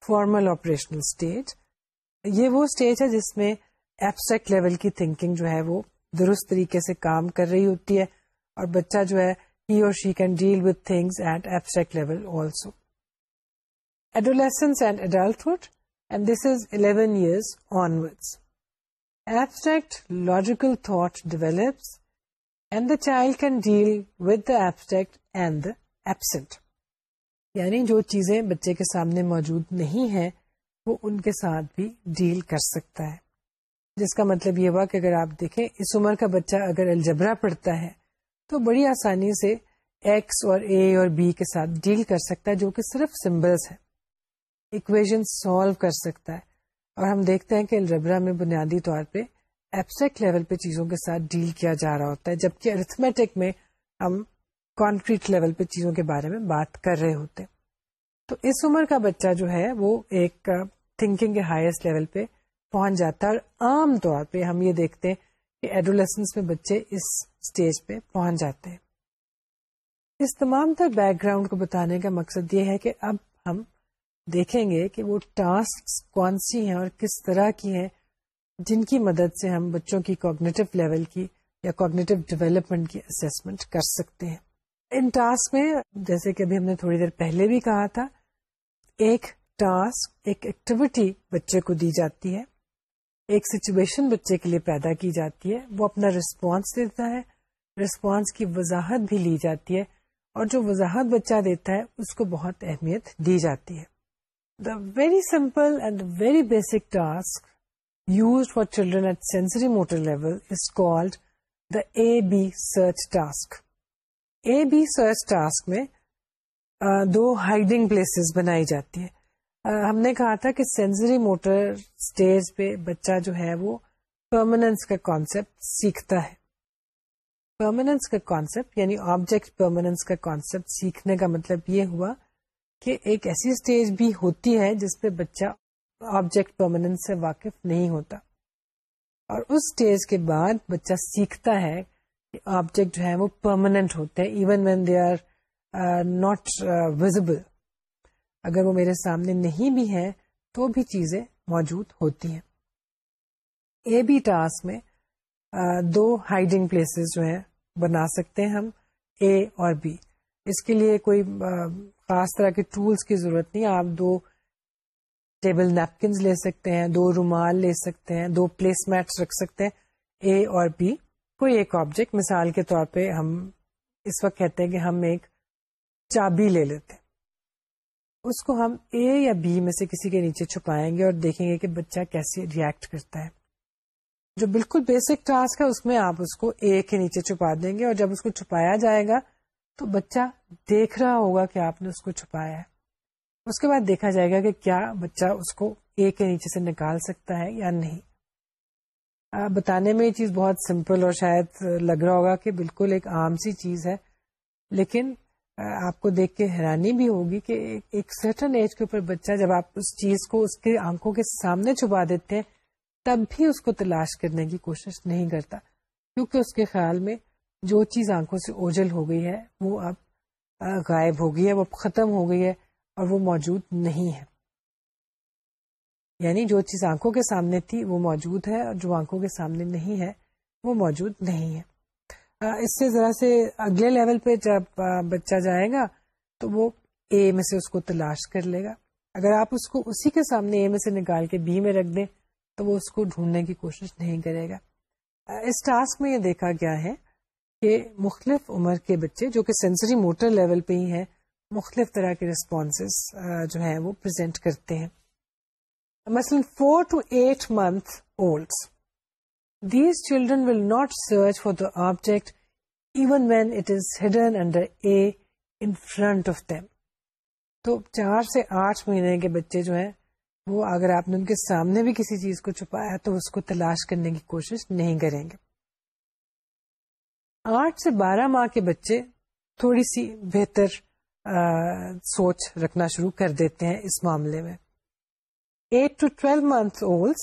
formal operational stage یہ وہ اسٹیج ہے جس میں ایبسٹریکٹ لیول کی تھنکنگ جو ہے وہ درست طریقے سے کام کر رہی ہوتی ہے اور بچہ جو ہے he or she can deal with things at abstract level also adolescence and adulthood and this is eleven years onward abstract logical thought develops and the child can deal with the abstract and absent یعنی جو چیزیں بچے کے سامنے موجود نہیں ہیں وہ ان کے ساتھ بھی ڈیل کر سکتا ہے جس کا مطلب یہ ہوا کہ اگر آپ دیکھیں اس عمر کا بچہ اگر الجبرا پڑھتا ہے تو بڑی آسانی سے ایکس اور اے اور بی کے ساتھ ڈیل کر سکتا ہے جو کہ صرف سمبلس ہیں اکویژن سالو کر سکتا ہے اور ہم دیکھتے ہیں کہ الربرا میں بنیادی طور پہ ایبسٹریکٹ لیول پہ چیزوں کے ساتھ ڈیل کیا جا رہا ہوتا ہے جبکہ ارتھمیٹک میں ہم کانکریٹ لیول پہ چیزوں کے بارے میں بات کر رہے ہوتے تو اس عمر کا بچہ جو ہے وہ ایک تھنکنگ کے ہائیسٹ لیول پہ پہنچ جاتا ہے اور عام طور پہ ہم یہ دیکھتے ہیں کہ ایڈولیسنس میں بچے اس اسٹیج پہ پہنچ جاتے ہیں اس تمام تر بیک گراؤنڈ کو بتانے کا مقصد یہ ہے کہ اب ہم دیکھیں گے کہ وہ ٹاسک کون سی ہیں اور کس طرح کی ہیں جن کی مدد سے ہم بچوں کی کوگنیٹو لیول کی یا کوگنیٹو ڈیولپمنٹ کی اسیسمنٹ کر سکتے ہیں ان ٹاسک میں جیسے کہ ابھی ہم نے تھوڑی دیر پہلے بھی کہا تھا ایک ٹاسک ایک ایکٹیویٹی بچے کو دی جاتی ہے ایک سچویشن بچے کے لیے پیدا کی جاتی ہے وہ اپنا رسپانس دیتا ہے رسپانس کی وضاحت بھی لی جاتی ہے اور جو وضاحت بچہ دیتا ہے اس کو بہت اہمیت دی جاتی ہے very simple and very basic task use for children at sensory motor levelled the A B search task A B search task میں دو ہائڈنگ places بنائی جاتی ہے ہم نے کہا تھا کہ سینسری موٹر اسٹیج پہ بچہ جو ہے وہ پرماننس کا کانسیپٹ سیکھتا ہے پرماننس کا کانسیپٹ یعنی آبجیکٹ پرماننس کا کانسیپٹ سیکھنے کا مطلب یہ ہوا کہ ایک ایسی اسٹیج بھی ہوتی ہے جس پہ بچہ آبجیکٹ پرماننٹ سے واقف نہیں ہوتا اور اس اسٹیج کے بعد بچہ سیکھتا ہے کہ آبجیکٹ جو ہے وہ پرماننٹ ہوتے ہیں even when they are not visible اگر وہ میرے سامنے نہیں بھی ہیں تو بھی چیزیں موجود ہوتی ہیں اے بی ٹاسک میں uh, دو ہائڈنگ پلیسز جو ہیں بنا سکتے ہیں ہم اے اور بی اس کے لیے کوئی خاص طرح کے ٹولس کی ضرورت نہیں آپ دو ٹیبل نیپکنز لے سکتے ہیں دو رومال لے سکتے ہیں دو پلیس میٹس رکھ سکتے ہیں اے اور بی کوئی ایک آبجیکٹ مثال کے طور پہ ہم اس وقت کہتے ہیں کہ ہم ایک چابی لے لیتے ہیں اس کو ہم اے یا بی میں سے کسی کے نیچے چھپائیں گے اور دیکھیں گے کہ بچہ کیسے ریئیکٹ کرتا ہے جو بالکل بیسک ٹاسک ہے اس میں آپ اس کو اے کے نیچے چھپا دیں گے اور جب اس کو چھپایا جائے گا تو بچہ دیکھ رہا ہوگا کہ آپ نے اس کو چھپایا ہے اس کے بعد دیکھا جائے گا کہ کیا بچہ اس کو اے کے نیچے سے نکال سکتا ہے یا نہیں بتانے میں یہ چیز بہت سمپل اور شاید لگ رہا ہوگا کہ بالکل ایک عام سی چیز ہے لیکن آپ کو دیکھ کے حیرانی بھی ہوگی کہ ایک سرٹن ایج کے اوپر بچہ جب آپ اس چیز کو اس کے آنکھوں کے سامنے چھپا دیتے ہیں تب بھی اس کو تلاش کرنے کی کوشش نہیں کرتا کیونکہ اس کے خیال میں جو چیز آنکھوں سے اوجل ہو گئی ہے وہ اب غائب ہو گئی ہے وہ ختم ہو گئی ہے اور وہ موجود نہیں ہے یعنی جو چیز آنکھوں کے سامنے تھی وہ موجود ہے اور جو آنکھوں کے سامنے نہیں ہے وہ موجود نہیں ہے اس سے ذرا سے اگلے لیول پہ جب بچہ جائے گا تو وہ اے میں سے اس کو تلاش کر لے گا اگر آپ اس کو اسی کے سامنے اے میں سے نکال کے بی میں رکھ دیں تو وہ اس کو ڈھونڈنے کی کوشش نہیں کرے گا اس ٹاسک میں یہ دیکھا گیا ہے کہ مختلف عمر کے بچے جو کہ سینسری موٹر لیول پہ ہی ہیں مختلف طرح کے ریسپانس جو ہیں وہ پرزینٹ کرتے ہیں مثلا four to eight month old these children will not search for the object even when it is hidden under A in front of them تو چار سے آٹھ مہینے کے بچے جو ہیں وہ اگر آپ نے ان کے سامنے بھی کسی چیز کو چھپایا تو اس کو تلاش کرنے کی کوشش نہیں کریں گے آٹھ سے بارہ ماہ کے بچے تھوڑی سی بہتر سوچ رکھنا شروع کر دیتے ہیں اس معاملے میں eight to twelve month old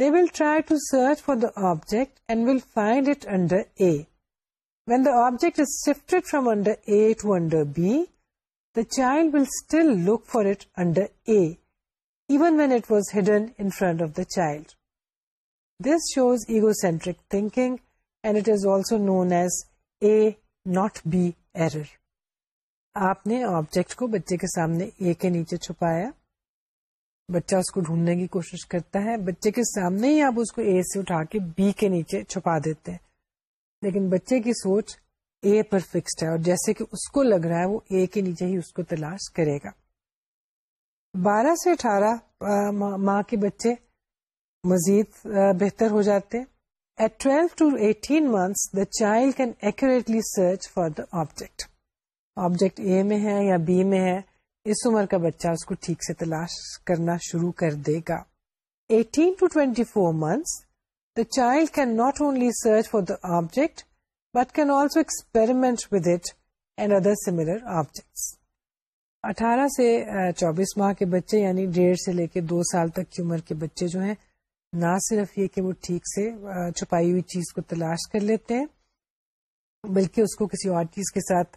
they will try to search for the object and will find it under A when the object is shift from under A to under B the child will still look for it under A even when it was hidden in front of the child this shows egocentric thinking and it also known as A not B object کو بچے کے سامنے اے کے نیچے چھپایا بچہ اس کو ڈھونڈنے کی کوشش کرتا ہے بچے کے سامنے ہی آپ اس کو اے سے اٹھا کے بی کے نیچے چھپا دیتے ہیں لیکن بچے کی سوچ اے پر فکسڈ ہے اور جیسے کہ اس کو لگ رہا ہے وہ اے کے نیچے ہی اس کو تلاش کرے گا بارہ سے اٹھارہ ماں کے بچے مزید بہتر ہو جاتے ہیں child can actually search for the object object A میں ہے یا بی میں ہے اس عمر کا بچہ اس کو ٹھیک سے تلاش کرنا شروع کر دے گا to four months the child can not only search for the object but can also experiment with it and other similar objects اٹھارہ سے eh, چوبیس ماہ کے بچے یعنی ڈیڑھ سے لے کے دو سال تک کی عمر کے بچے جو ہیں نہ صرف یہ کہ وہ ٹھیک سے چھپائی ہوئی چیز کو تلاش کر لیتے ہیں بلکہ اس کو کسی اور چیز کے ساتھ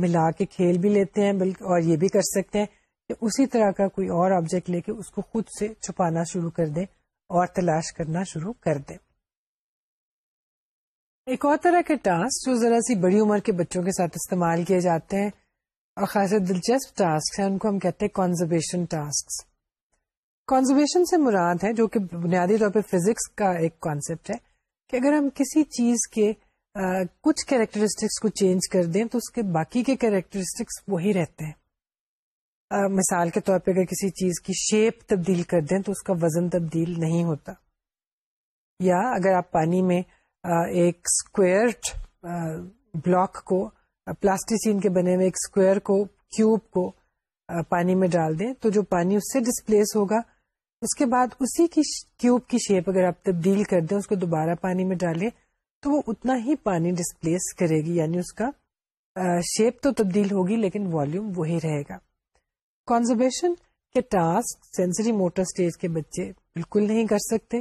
ملا کے کھیل بھی لیتے ہیں بلکہ اور یہ بھی کر سکتے ہیں کہ اسی طرح کا کوئی اور آبجیکٹ لے کے اس کو خود سے چھپانا شروع کر دیں اور تلاش کرنا شروع کر دیں ایک اور طرح کے ٹاسک جو ذرا سی بڑی عمر کے بچوں کے ساتھ استعمال کیے جاتے ہیں اور خاص دلچسپ ٹاسک ہیں ان کو ہم کہتے ہیں کنزرویشن ٹاسک کنزرویشن سے مراد ہے جو کہ بنیادی طور پہ فزکس کا ایک کانسیپٹ ہے کہ اگر ہم کسی چیز کے کچھ کیریکٹرسٹکس کو چینج کر دیں تو اس کے باقی کے کیریکٹرسٹکس وہی رہتے ہیں مثال کے طور پہ اگر کسی چیز کی شیپ تبدیل کر دیں تو اس کا وزن تبدیل نہیں ہوتا یا اگر آپ پانی میں ایک اسکویئر بلاک کو پلاسٹیسین کے بنے ہوئے ایک اسکوئر کو کیوب کو پانی میں ڈال دیں تو جو پانی اس سے ڈسپلیس ہوگا اس کے بعد اسی کی کیوب کی شیپ اگر آپ تبدیل کر دیں اس کو دوبارہ پانی میں ڈالیں تو وہ اتنا ہی پانی ڈسپلیس کرے گی یعنی اس کا شیپ تو تبدیل ہوگی لیکن والیوم وہی رہے گا کانزرویشن کے ٹاسک سینسری موٹر کے بچے بالکل نہیں کر سکتے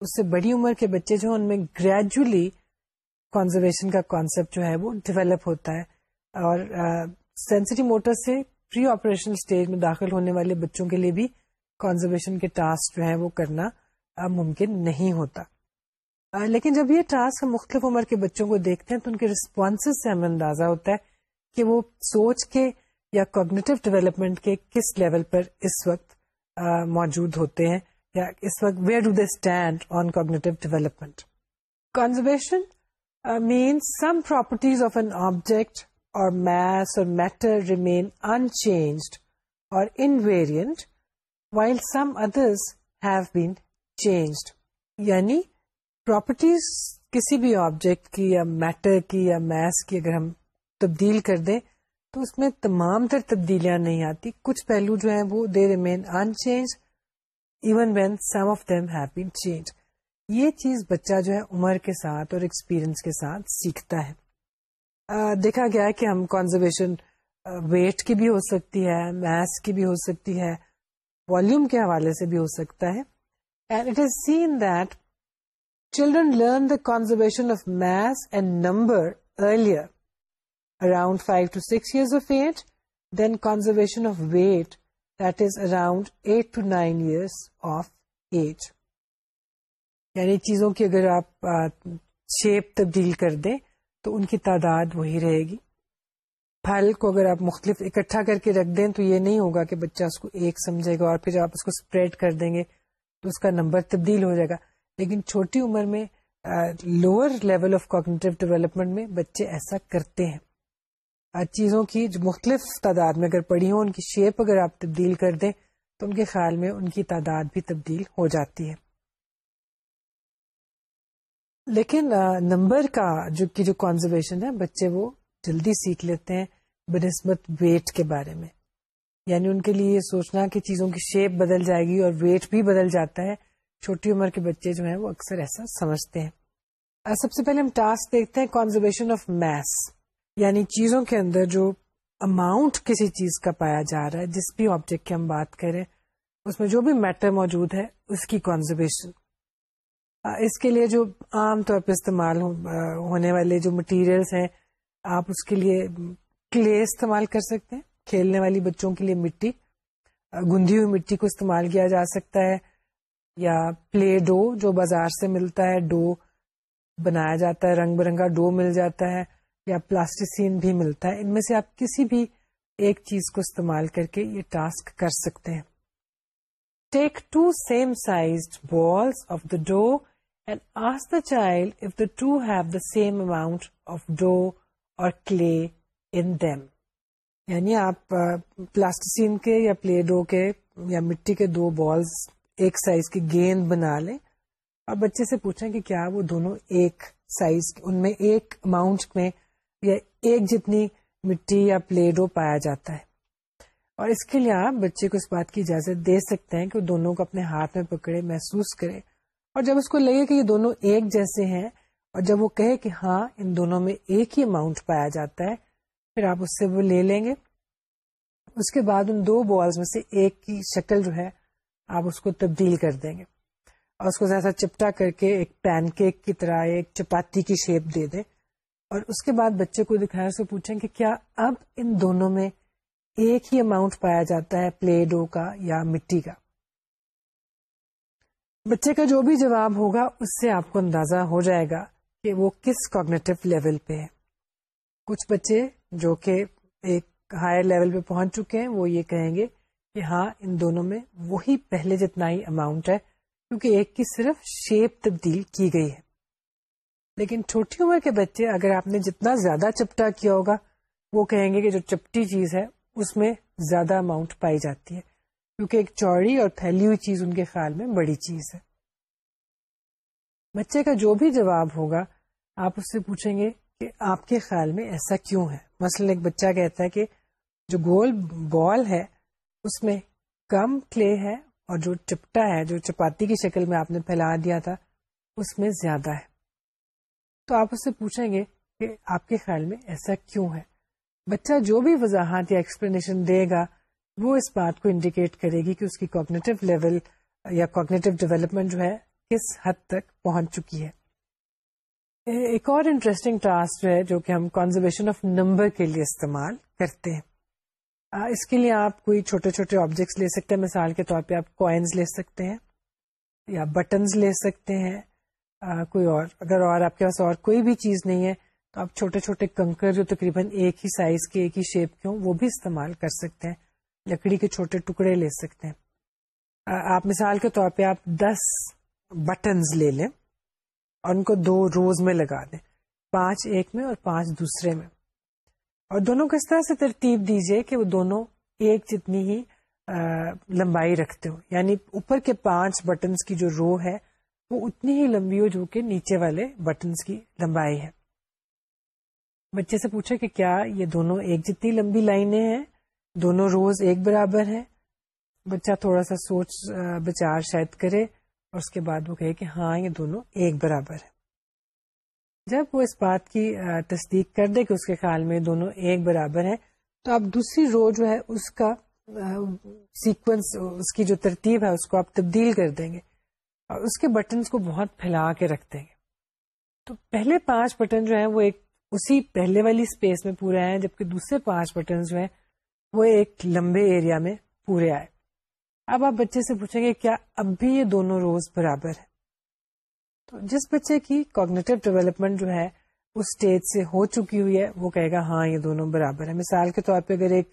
اس سے بڑی عمر کے بچے جو ان میں گریجولی کنزرویشن کا کانسیپٹ جو ہے وہ ڈیولپ ہوتا ہے اور سینسری موٹر سے پری آپریشن اسٹیج میں داخل ہونے والے بچوں کے لیے بھی کنزرویشن کے ٹاسک جو ہیں وہ کرنا ممکن نہیں ہوتا لیکن جب یہ ٹاسک مختلف عمر کے بچوں کو دیکھتے ہیں تو ان کے رسپانسز سے ہمیں اندازہ ہوتا ہے کہ وہ سوچ کے یا کوگنیٹو ڈیولپمنٹ کے کس لیول پر اس وقت موجود ہوتے ہیں یا اس وقت where do they stand on cognitive development conservation means some properties of an object or mass or matter remain in or invariant have been changed. یعنی پراپرٹیز کسی بھی آبجیکٹ کی یا میٹر کی یا mass کی اگر ہم تبدیل کر دیں تو اس میں تمام تر تبدیلیاں نہیں آتی کچھ پہلو جو ہیں وہ they remain unchanged even when some of them been change یہ چیز بچہ جو ہے عمر کے ساتھ اور ایکسپیرئنس کے ساتھ سیکھتا ہے دیکھا گیا کہ ہم کنزرویشن ویٹ کی بھی ہو سکتی ہے میس کی بھی ہو سکتی ہے ولیوم کے حوالے سے بھی ہو سکتا ہے and it is seen that children learn the conservation of math and number earlier around five to six years of age then conservation of weight that is around eight to nine years of age یعنی چیزوں کی اگر آپ شیپ تبدیل کر دیں تو ان کی تعداد وہی رہے گی پھل کو اگر آپ مختلف اکٹھا کر کے رکھ دیں تو یہ نہیں ہوگا کہ بچہ اس کو ایک سمجھے گا اور پھر آپ اس کو اسپریڈ کر دیں گے تو اس کا نمبر تبدیل ہو جائے گا لیکن چھوٹی عمر میں lower level of cognitive development میں بچے ایسا کرتے ہیں چیزوں کی جو مختلف تعداد میں اگر پڑھی ہوں ان کی شیپ اگر آپ تبدیل کر دیں تو ان کے خیال میں ان کی تعداد بھی تبدیل ہو جاتی ہے لیکن نمبر کا جو کی جو کانزرویشن ہے بچے وہ جلدی سیکھ لیتے ہیں بنسبت ویٹ کے بارے میں یعنی ان کے لیے یہ سوچنا کہ چیزوں کی شیپ بدل جائے گی اور ویٹ بھی بدل جاتا ہے چھوٹی عمر کے بچے جو ہیں وہ اکثر ایسا سمجھتے ہیں سب سے پہلے ہم ٹاسک دیکھتے ہیں کنزرویشن آف میس یعنی چیزوں کے اندر جو اماؤنٹ کسی چیز کا پایا جا رہا ہے جس بھی آبجیکٹ کی ہم بات کریں اس میں جو بھی میٹر موجود ہے اس کی کنزرویشن اس کے لیے جو عام طور پہ استعمال ہونے والے جو مٹیریلس ہیں آپ اس کے لیے کلے استعمال کر سکتے ہیں کھیلنے والی بچوں کے لیے مٹی گندھی ہوئی مٹی کو استعمال کیا جا سکتا ہے یا پلے ڈو جو بازار سے ملتا ہے ڈو بنایا جاتا ہے رنگ برنگا ڈو مل جاتا ہے یا پلاسٹیسین بھی ملتا ہے ان میں سے آپ کسی بھی ایک چیز کو استعمال کر کے یہ ٹاسک کر سکتے ہیں take two same size balls of the dough and ask the child if the two have the same amount of dough اور کلے ان یعنی آپ پلاسٹیسین کے یا پلیڈو کے یا مٹی کے دو بالز ایک سائز کی گیند بنا لیں اور بچے سے پوچھیں کہ کیا وہ دونوں ایک سائز ان میں ایک اماؤنٹ میں یا ایک جتنی مٹی یا پلیڈو پایا جاتا ہے اور اس کے لیے آپ بچے کو اس بات کی اجازت دے سکتے ہیں کہ وہ دونوں کو اپنے ہاتھ میں پکڑے محسوس کرے اور جب اس کو لگے کہ یہ دونوں ایک جیسے ہیں اور جب وہ کہے کہ ہاں ان دونوں میں ایک ہی اماؤنٹ پایا جاتا ہے پھر آپ اس سے وہ لے لیں گے اس کے بعد ان دو بالز میں سے ایک کی شکل جو ہے آپ اس کو تبدیل کر دیں گے اور اس کو چپٹا کر کے ایک پین کیک کی طرح ایک چپاتی کی شیپ دے دیں اور اس کے بعد بچے کو دکھائیں اس کو پوچھیں کہ کیا اب ان دونوں میں ایک ہی اماؤنٹ پایا جاتا ہے پلے ڈو کا یا مٹی کا بچے کا جو بھی جواب ہوگا اس سے آپ کو اندازہ ہو جائے گا کہ وہ کس کوگنیٹو لیول پہ ہے کچھ بچے جو کہ ایک ہائر لیول پہ پہنچ چکے ہیں وہ یہ کہیں گے کہ ہاں ان دونوں میں وہی پہلے جتنا ہی اماؤنٹ ہے کیونکہ ایک کی صرف شیپ تبدیل کی گئی ہے لیکن چھوٹی عمر کے بچے اگر آپ نے جتنا زیادہ چپٹا کیا ہوگا وہ کہیں گے کہ جو چپٹی چیز ہے اس میں زیادہ اماؤنٹ پائی جاتی ہے کیونکہ ایک چوڑی اور پھیلی ہوئی چیز ان کے خیال میں بڑی چیز ہے بچے کا جو بھی جواب ہوگا آپ اس سے پوچھیں گے کہ آپ کے خیال میں ایسا کیوں ہے مثلاً ایک بچہ کہتا ہے کہ جو گول بال ہے اس میں کم کلے ہے اور جو چپٹا ہے جو چپاتی کی شکل میں آپ نے پھیلا دیا تھا اس میں زیادہ ہے تو آپ اس سے پوچھیں گے کہ آپ کے خیال میں ایسا کیوں ہے بچہ جو بھی وضاحت یا ایکسپلینیشن دے گا وہ اس بات کو انڈیکیٹ کرے گی کہ اس کی کوگنیٹو لیول یا کوگنیٹو ڈیولپمنٹ جو ہے کس حد تک پہنچ چکی ہے ایک اور انٹرسٹنگ ٹاسک ہے جو کہ ہم کنزرویشن آف نمبر کے لیے استعمال کرتے ہیں اس کے لیے آپ کوئی چھوٹے چھوٹے آبجیکٹس لے سکتے ہیں مثال کے طور پہ آپ کوائنز لے سکتے ہیں یا بٹنز لے سکتے ہیں کوئی اور اگر اور آپ کے پاس اور کوئی بھی چیز نہیں ہے تو آپ چھوٹے چھوٹے کنکر جو تقریباً ایک ہی سائز کے ایک ہی شیپ کے ہوں وہ بھی استعمال کر سکتے ہیں لکڑی کے چھوٹے ٹکڑے لے سکتے ہیں آپ مثال کے طور پہ آپ دس بٹنز لے لیں اور ان کو دو روز میں لگا دیں پانچ ایک میں اور پانچ دوسرے میں اور دونوں کو اس طرح سے ترتیب دیجیے کہ وہ دونوں ایک جتنی ہی لمبائی رکھتے ہو یعنی اوپر کے پانچ بٹنز کی جو رو ہے وہ اتنی ہی لمبی ہو جو کہ نیچے والے بٹنز کی لمبائی ہے بچے سے پوچھا کہ کیا یہ دونوں ایک جتنی لمبی لائنیں ہیں دونوں روز ایک برابر ہیں بچہ تھوڑا سا سوچ بچار شاید کرے اور اس کے بعد وہ کہے کہ ہاں یہ دونوں ایک برابر ہے جب وہ اس بات کی تصدیق کر دے کہ اس کے خیال میں دونوں ایک برابر ہے تو آپ دوسری رو جو ہے اس کا سیکوینس اس کی جو ترتیب ہے اس کو آپ تبدیل کر دیں گے اور اس کے بٹنس کو بہت پھیلا کے رکھ دیں گے تو پہلے پانچ بٹن جو ہیں وہ ایک اسی پہلے والی اسپیس میں پورے آئے ہیں جبکہ دوسرے پانچ بٹن جو ہیں وہ ایک لمبے ایریا میں پورے آئے اب آپ بچے سے پوچھیں گے کیا اب بھی یہ دونوں روز برابر ہے تو جس بچے کی کوگنیٹو ڈیولپمنٹ جو ہے اس اسٹیج سے ہو چکی ہوئی ہے وہ کہے گا ہاں یہ دونوں برابر ہے مثال کے طور پہ اگر ایک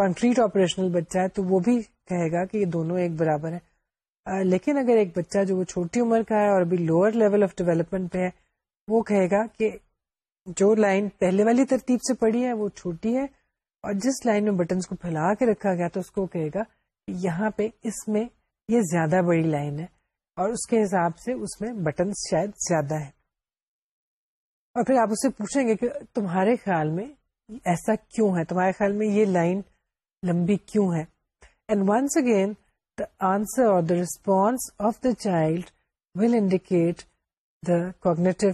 کانکریٹ آپریشنل بچہ ہے تو وہ بھی کہے گا کہ یہ دونوں ایک برابر ہے لیکن اگر ایک بچہ جو وہ چھوٹی عمر کا ہے اور ابھی لوور لیول آف ڈیولپمنٹ پہ ہے وہ کہے گا کہ جو لائن پہلے والی ترتیب سے پڑی ہے وہ چھوٹی ہے اور جس لائن میں بٹنس کو پھیلا کے رکھا گیا تو اس کو کہے گا یہاں پہ اس میں یہ زیادہ بڑی لائن ہے اور اس کے حساب سے اس میں بٹن شاید زیادہ ہے اور پھر آپ اس سے پوچھیں گے کہ تمہارے خیال میں ایسا کیوں ہے تمہارے خیال میں یہ لائن لمبی کیوں ہے and once again the answer or the response of the child will indicate the cognitive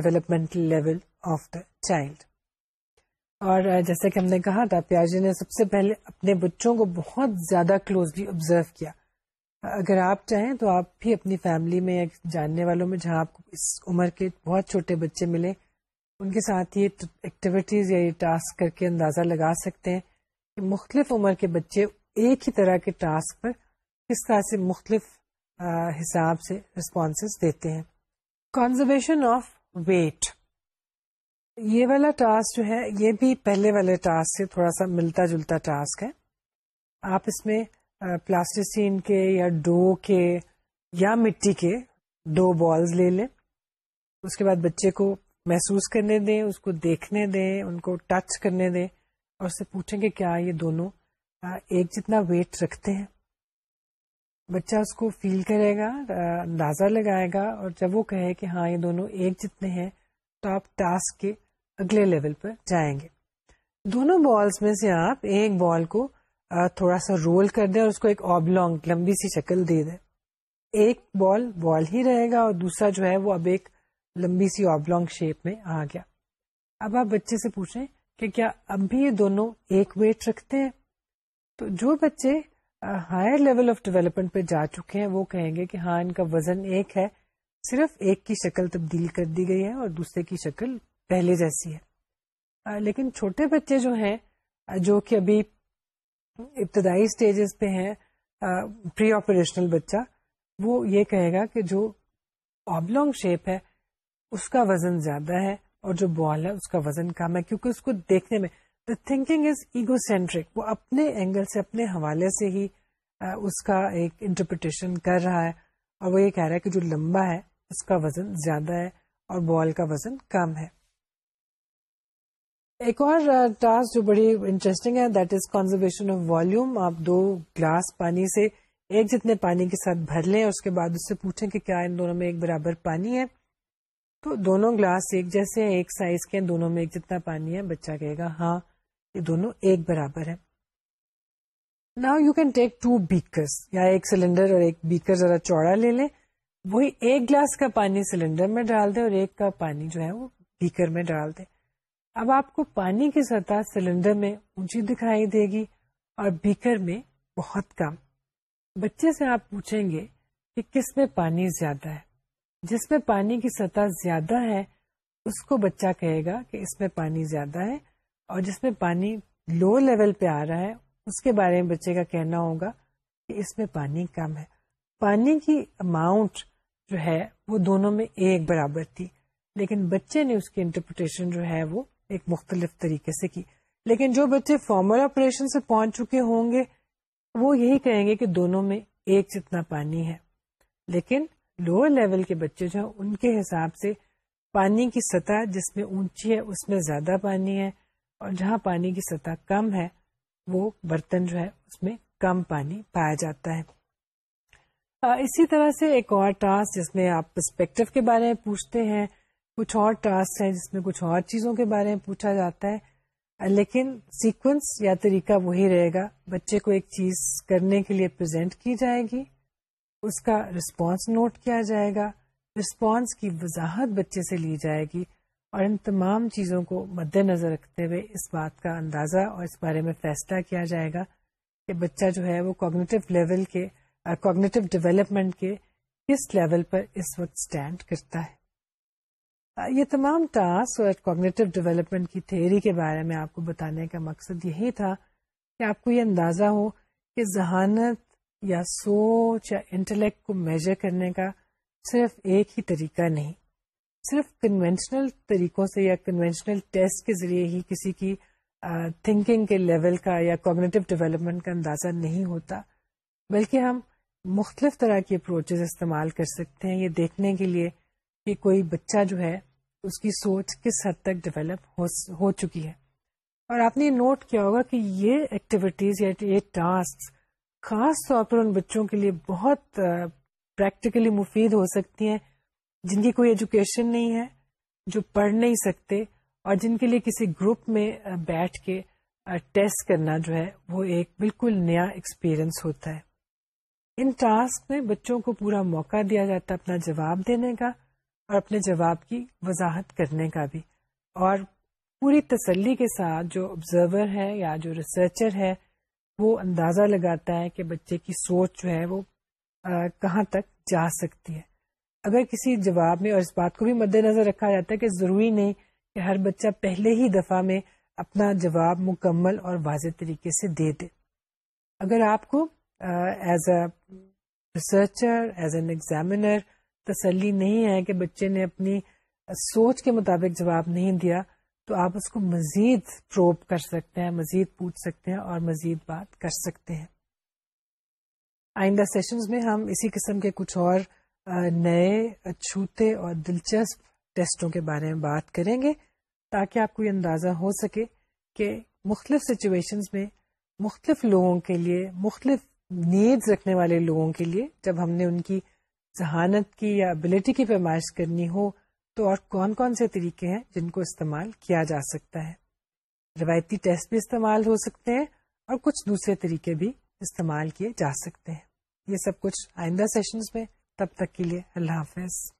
development level of the child اور جیسا کہ ہم نے کہا تھا پیاجے نے سب سے پہلے اپنے بچوں کو بہت زیادہ کلوزلی آبزرو کیا اگر آپ چاہیں تو آپ بھی اپنی فیملی میں یا جاننے والوں میں جہاں آپ کو اس عمر کے بہت چھوٹے بچے ملے ان کے ساتھ یہ ایکٹیویٹیز یا یہ ٹاسک کر کے اندازہ لگا سکتے ہیں کہ مختلف عمر کے بچے ایک ہی طرح کے ٹاسک پر کس طرح سے مختلف حساب سے رسپانسز دیتے ہیں کنزرویشن آف ویٹ یہ والا ٹاسک جو ہے یہ بھی پہلے والے ٹاسک سے تھوڑا سا ملتا جلتا ٹاسک ہے آپ اس میں پلاسٹیسین کے یا ڈو کے یا مٹی کے دو بالز لے لیں اس کے بعد بچے کو محسوس کرنے دیں اس کو دیکھنے دیں ان کو ٹچ کرنے دیں اور اس سے پوچھیں کہ کیا یہ دونوں ایک جتنا ویٹ رکھتے ہیں بچہ اس کو فیل کرے گا اندازہ لگائے گا اور جب وہ کہے کہ ہاں یہ دونوں ایک جتنے ہیں تو آپ ٹاسک کے اگلے لیول پر جائیں گے دونوں بالز میں سے آپ ایک بال کو تھوڑا سا رول کر دیں اور اس کو ایک آبلونگ لمبی سی شکل دے دیں ایک بال بال ہی رہے گا اور دوسرا جو ہے وہ اب ایک لمبی سی آبلونگ شیپ میں آ گیا اب آپ بچے سے پوچھیں کہ کیا اب بھی یہ دونوں ایک ویٹ رکھتے ہیں تو جو بچے ہائر لیول آف ڈیولپمنٹ پہ جا چکے ہیں وہ کہیں گے کہ ہاں ان کا وزن ایک ہے صرف ایک کی شکل تبدیل کر دی گئی ہے اور دوسرے کی شکل پہلے جیسی ہے لیکن چھوٹے بچے جو ہیں جو کہ ابھی ابتدائی اسٹیجز پہ ہیں پری آپریشنل بچہ وہ یہ کہے گا کہ جو آبلونگ شیپ ہے اس کا وزن زیادہ ہے اور جو بال ہے اس کا وزن کم ہے کیونکہ اس کو دیکھنے میں the thinking is egocentric وہ اپنے اینگل سے اپنے حوالے سے ہی اس کا ایک انٹرپریٹیشن کر رہا ہے اور وہ یہ کہہ رہا ہے کہ جو لمبا ہے اس کا وزن زیادہ ہے اور بال کا وزن کم ہے ایک اور ٹاسک جو بڑی انٹرسٹنگ ہے دیٹ از کنزرویشن آف آپ دو گلاس پانی سے ایک جتنے پانی کے ساتھ بھر لیں اس کے بعد اس سے پوچھیں کہ کیا ان دونوں میں ایک برابر پانی ہے تو دونوں گلاس ایک جیسے ہیں ایک سائز کے دونوں میں ایک جتنا پانی ہے بچہ کہے گا ہاں یہ دونوں ایک برابر ہے now you can take two beakers یا ایک سلینڈر اور ایک بیکر ذرا چوڑا لے لیں وہی ایک گلاس کا پانی سلینڈر میں ڈال دیں اور ایک کا پانی جو ہے وہ بیکر میں ڈال دیں اب آپ کو پانی کی سطح سلنڈر میں اونچی دکھائی دے گی اور بیکر میں بہت کم بچے سے آپ پوچھیں گے کہ کس میں پانی زیادہ ہے جس میں پانی کی سطح زیادہ ہے اس کو بچہ کہے گا کہ اس میں پانی زیادہ ہے اور جس میں پانی لو لیول پہ آ رہا ہے اس کے بارے میں بچے کا کہنا ہوگا کہ اس میں پانی کم ہے پانی کی اماؤنٹ جو ہے وہ دونوں میں ایک برابر تھی لیکن بچے نے اس کی انٹرپریٹیشن جو ہے وہ ایک مختلف طریقے سے کی لیکن جو بچے فارمل آپریشن سے پہنچ چکے ہوں گے وہ یہی کہیں گے کہ دونوں میں ایک جتنا پانی ہے لیکن لوور لیول کے بچے جو ہیں ان کے حساب سے پانی کی سطح جس میں اونچی ہے اس میں زیادہ پانی ہے اور جہاں پانی کی سطح کم ہے وہ برتن جو ہے اس میں کم پانی پایا جاتا ہے اسی طرح سے ایک اور ٹاسک جس میں آپ پرسپیکٹو کے بارے میں پوچھتے ہیں کچھ اور ٹاسک ہیں جس میں کچھ اور چیزوں کے بارے میں پوچھا جاتا ہے لیکن سیکوینس یا طریقہ وہی رہے گا بچے کو ایک چیز کرنے کے لیے پرزینٹ کی جائے گی اس کا رسپانس نوٹ کیا جائے گا رسپانس کی وضاحت بچے سے لی جائے گی اور ان تمام چیزوں کو مد نظر رکھتے ہوئے اس بات کا اندازہ اور اس بارے میں فیصلہ کیا جائے گا کہ بچہ جو ہے وہ کوگنیٹو لیول کے کوگنیٹو uh, ڈیولپمنٹ کے کس لیول پر اس وقت اسٹینڈ کرتا ہے یہ تمام ٹاسک اور کوگنیٹو ڈیولپمنٹ کی تھیری کے بارے میں آپ کو بتانے کا مقصد یہی تھا کہ آپ کو یہ اندازہ ہو کہ ذہانت یا سوچ یا انٹلیکٹ کو میجر کرنے کا صرف ایک ہی طریقہ نہیں صرف کنونشنل طریقوں سے یا کنونشنل ٹیسٹ کے ذریعے ہی کسی کی تھنکنگ کے لیول کا یا کوگنیٹو ڈیولپمنٹ کا اندازہ نہیں ہوتا بلکہ ہم مختلف طرح کی اپروچز استعمال کر سکتے ہیں یہ دیکھنے کے لیے کہ کوئی بچہ جو ہے اس کی سوچ کس حد تک ڈیولپ ہو چکی ہے اور آپ نے یہ نوٹ کیا ہوگا کہ یہ ایکٹیویٹیز یا یہ ٹاسک خاص طور پر ان بچوں کے لیے بہت پریکٹیکلی مفید ہو سکتی ہیں جن کی کوئی ایجوکیشن نہیں ہے جو پڑھ نہیں سکتے اور جن کے لیے کسی گروپ میں بیٹھ کے ٹیسٹ کرنا جو ہے وہ ایک بالکل نیا ایکسپیرئنس ہوتا ہے ان ٹاسک میں بچوں کو پورا موقع دیا جاتا ہے اپنا جواب دینے کا اور اپنے جواب کی وضاحت کرنے کا بھی اور پوری تسلی کے ساتھ جو آبزرور ہے یا جو ریسرچر ہے وہ اندازہ لگاتا ہے کہ بچے کی سوچ جو ہے وہ آ, کہاں تک جا سکتی ہے اگر کسی جواب میں اور اس بات کو بھی مد نظر رکھا جاتا ہے کہ ضروری نہیں کہ ہر بچہ پہلے ہی دفعہ میں اپنا جواب مکمل اور واضح طریقے سے دے دے اگر آپ کو as a researcher as an examiner تسلی نہیں ہے کہ بچے نے اپنی سوچ کے مطابق جواب نہیں دیا تو آپ اس کو مزید پروپ کر سکتے ہیں مزید پوچھ سکتے ہیں اور مزید بات کر سکتے ہیں آئندہ سیشنز میں ہم اسی قسم کے کچھ اور نئے چھوتے اور دلچسپ ٹیسٹوں کے بارے میں بات کریں گے تاکہ آپ کو یہ اندازہ ہو سکے کہ مختلف سچویشنز میں مختلف لوگوں کے لیے مختلف نیڈز رکھنے والے لوگوں کے لیے جب ہم نے ان کی ذہانت کی یا ابلیٹی کی پیمائش کرنی ہو تو اور کون کون سے طریقے ہیں جن کو استعمال کیا جا سکتا ہے روایتی ٹیسٹ بھی استعمال ہو سکتے ہیں اور کچھ دوسرے طریقے بھی استعمال کیے جا سکتے ہیں یہ سب کچھ آئندہ سیشنز میں تب تک کے لیے اللہ حافظ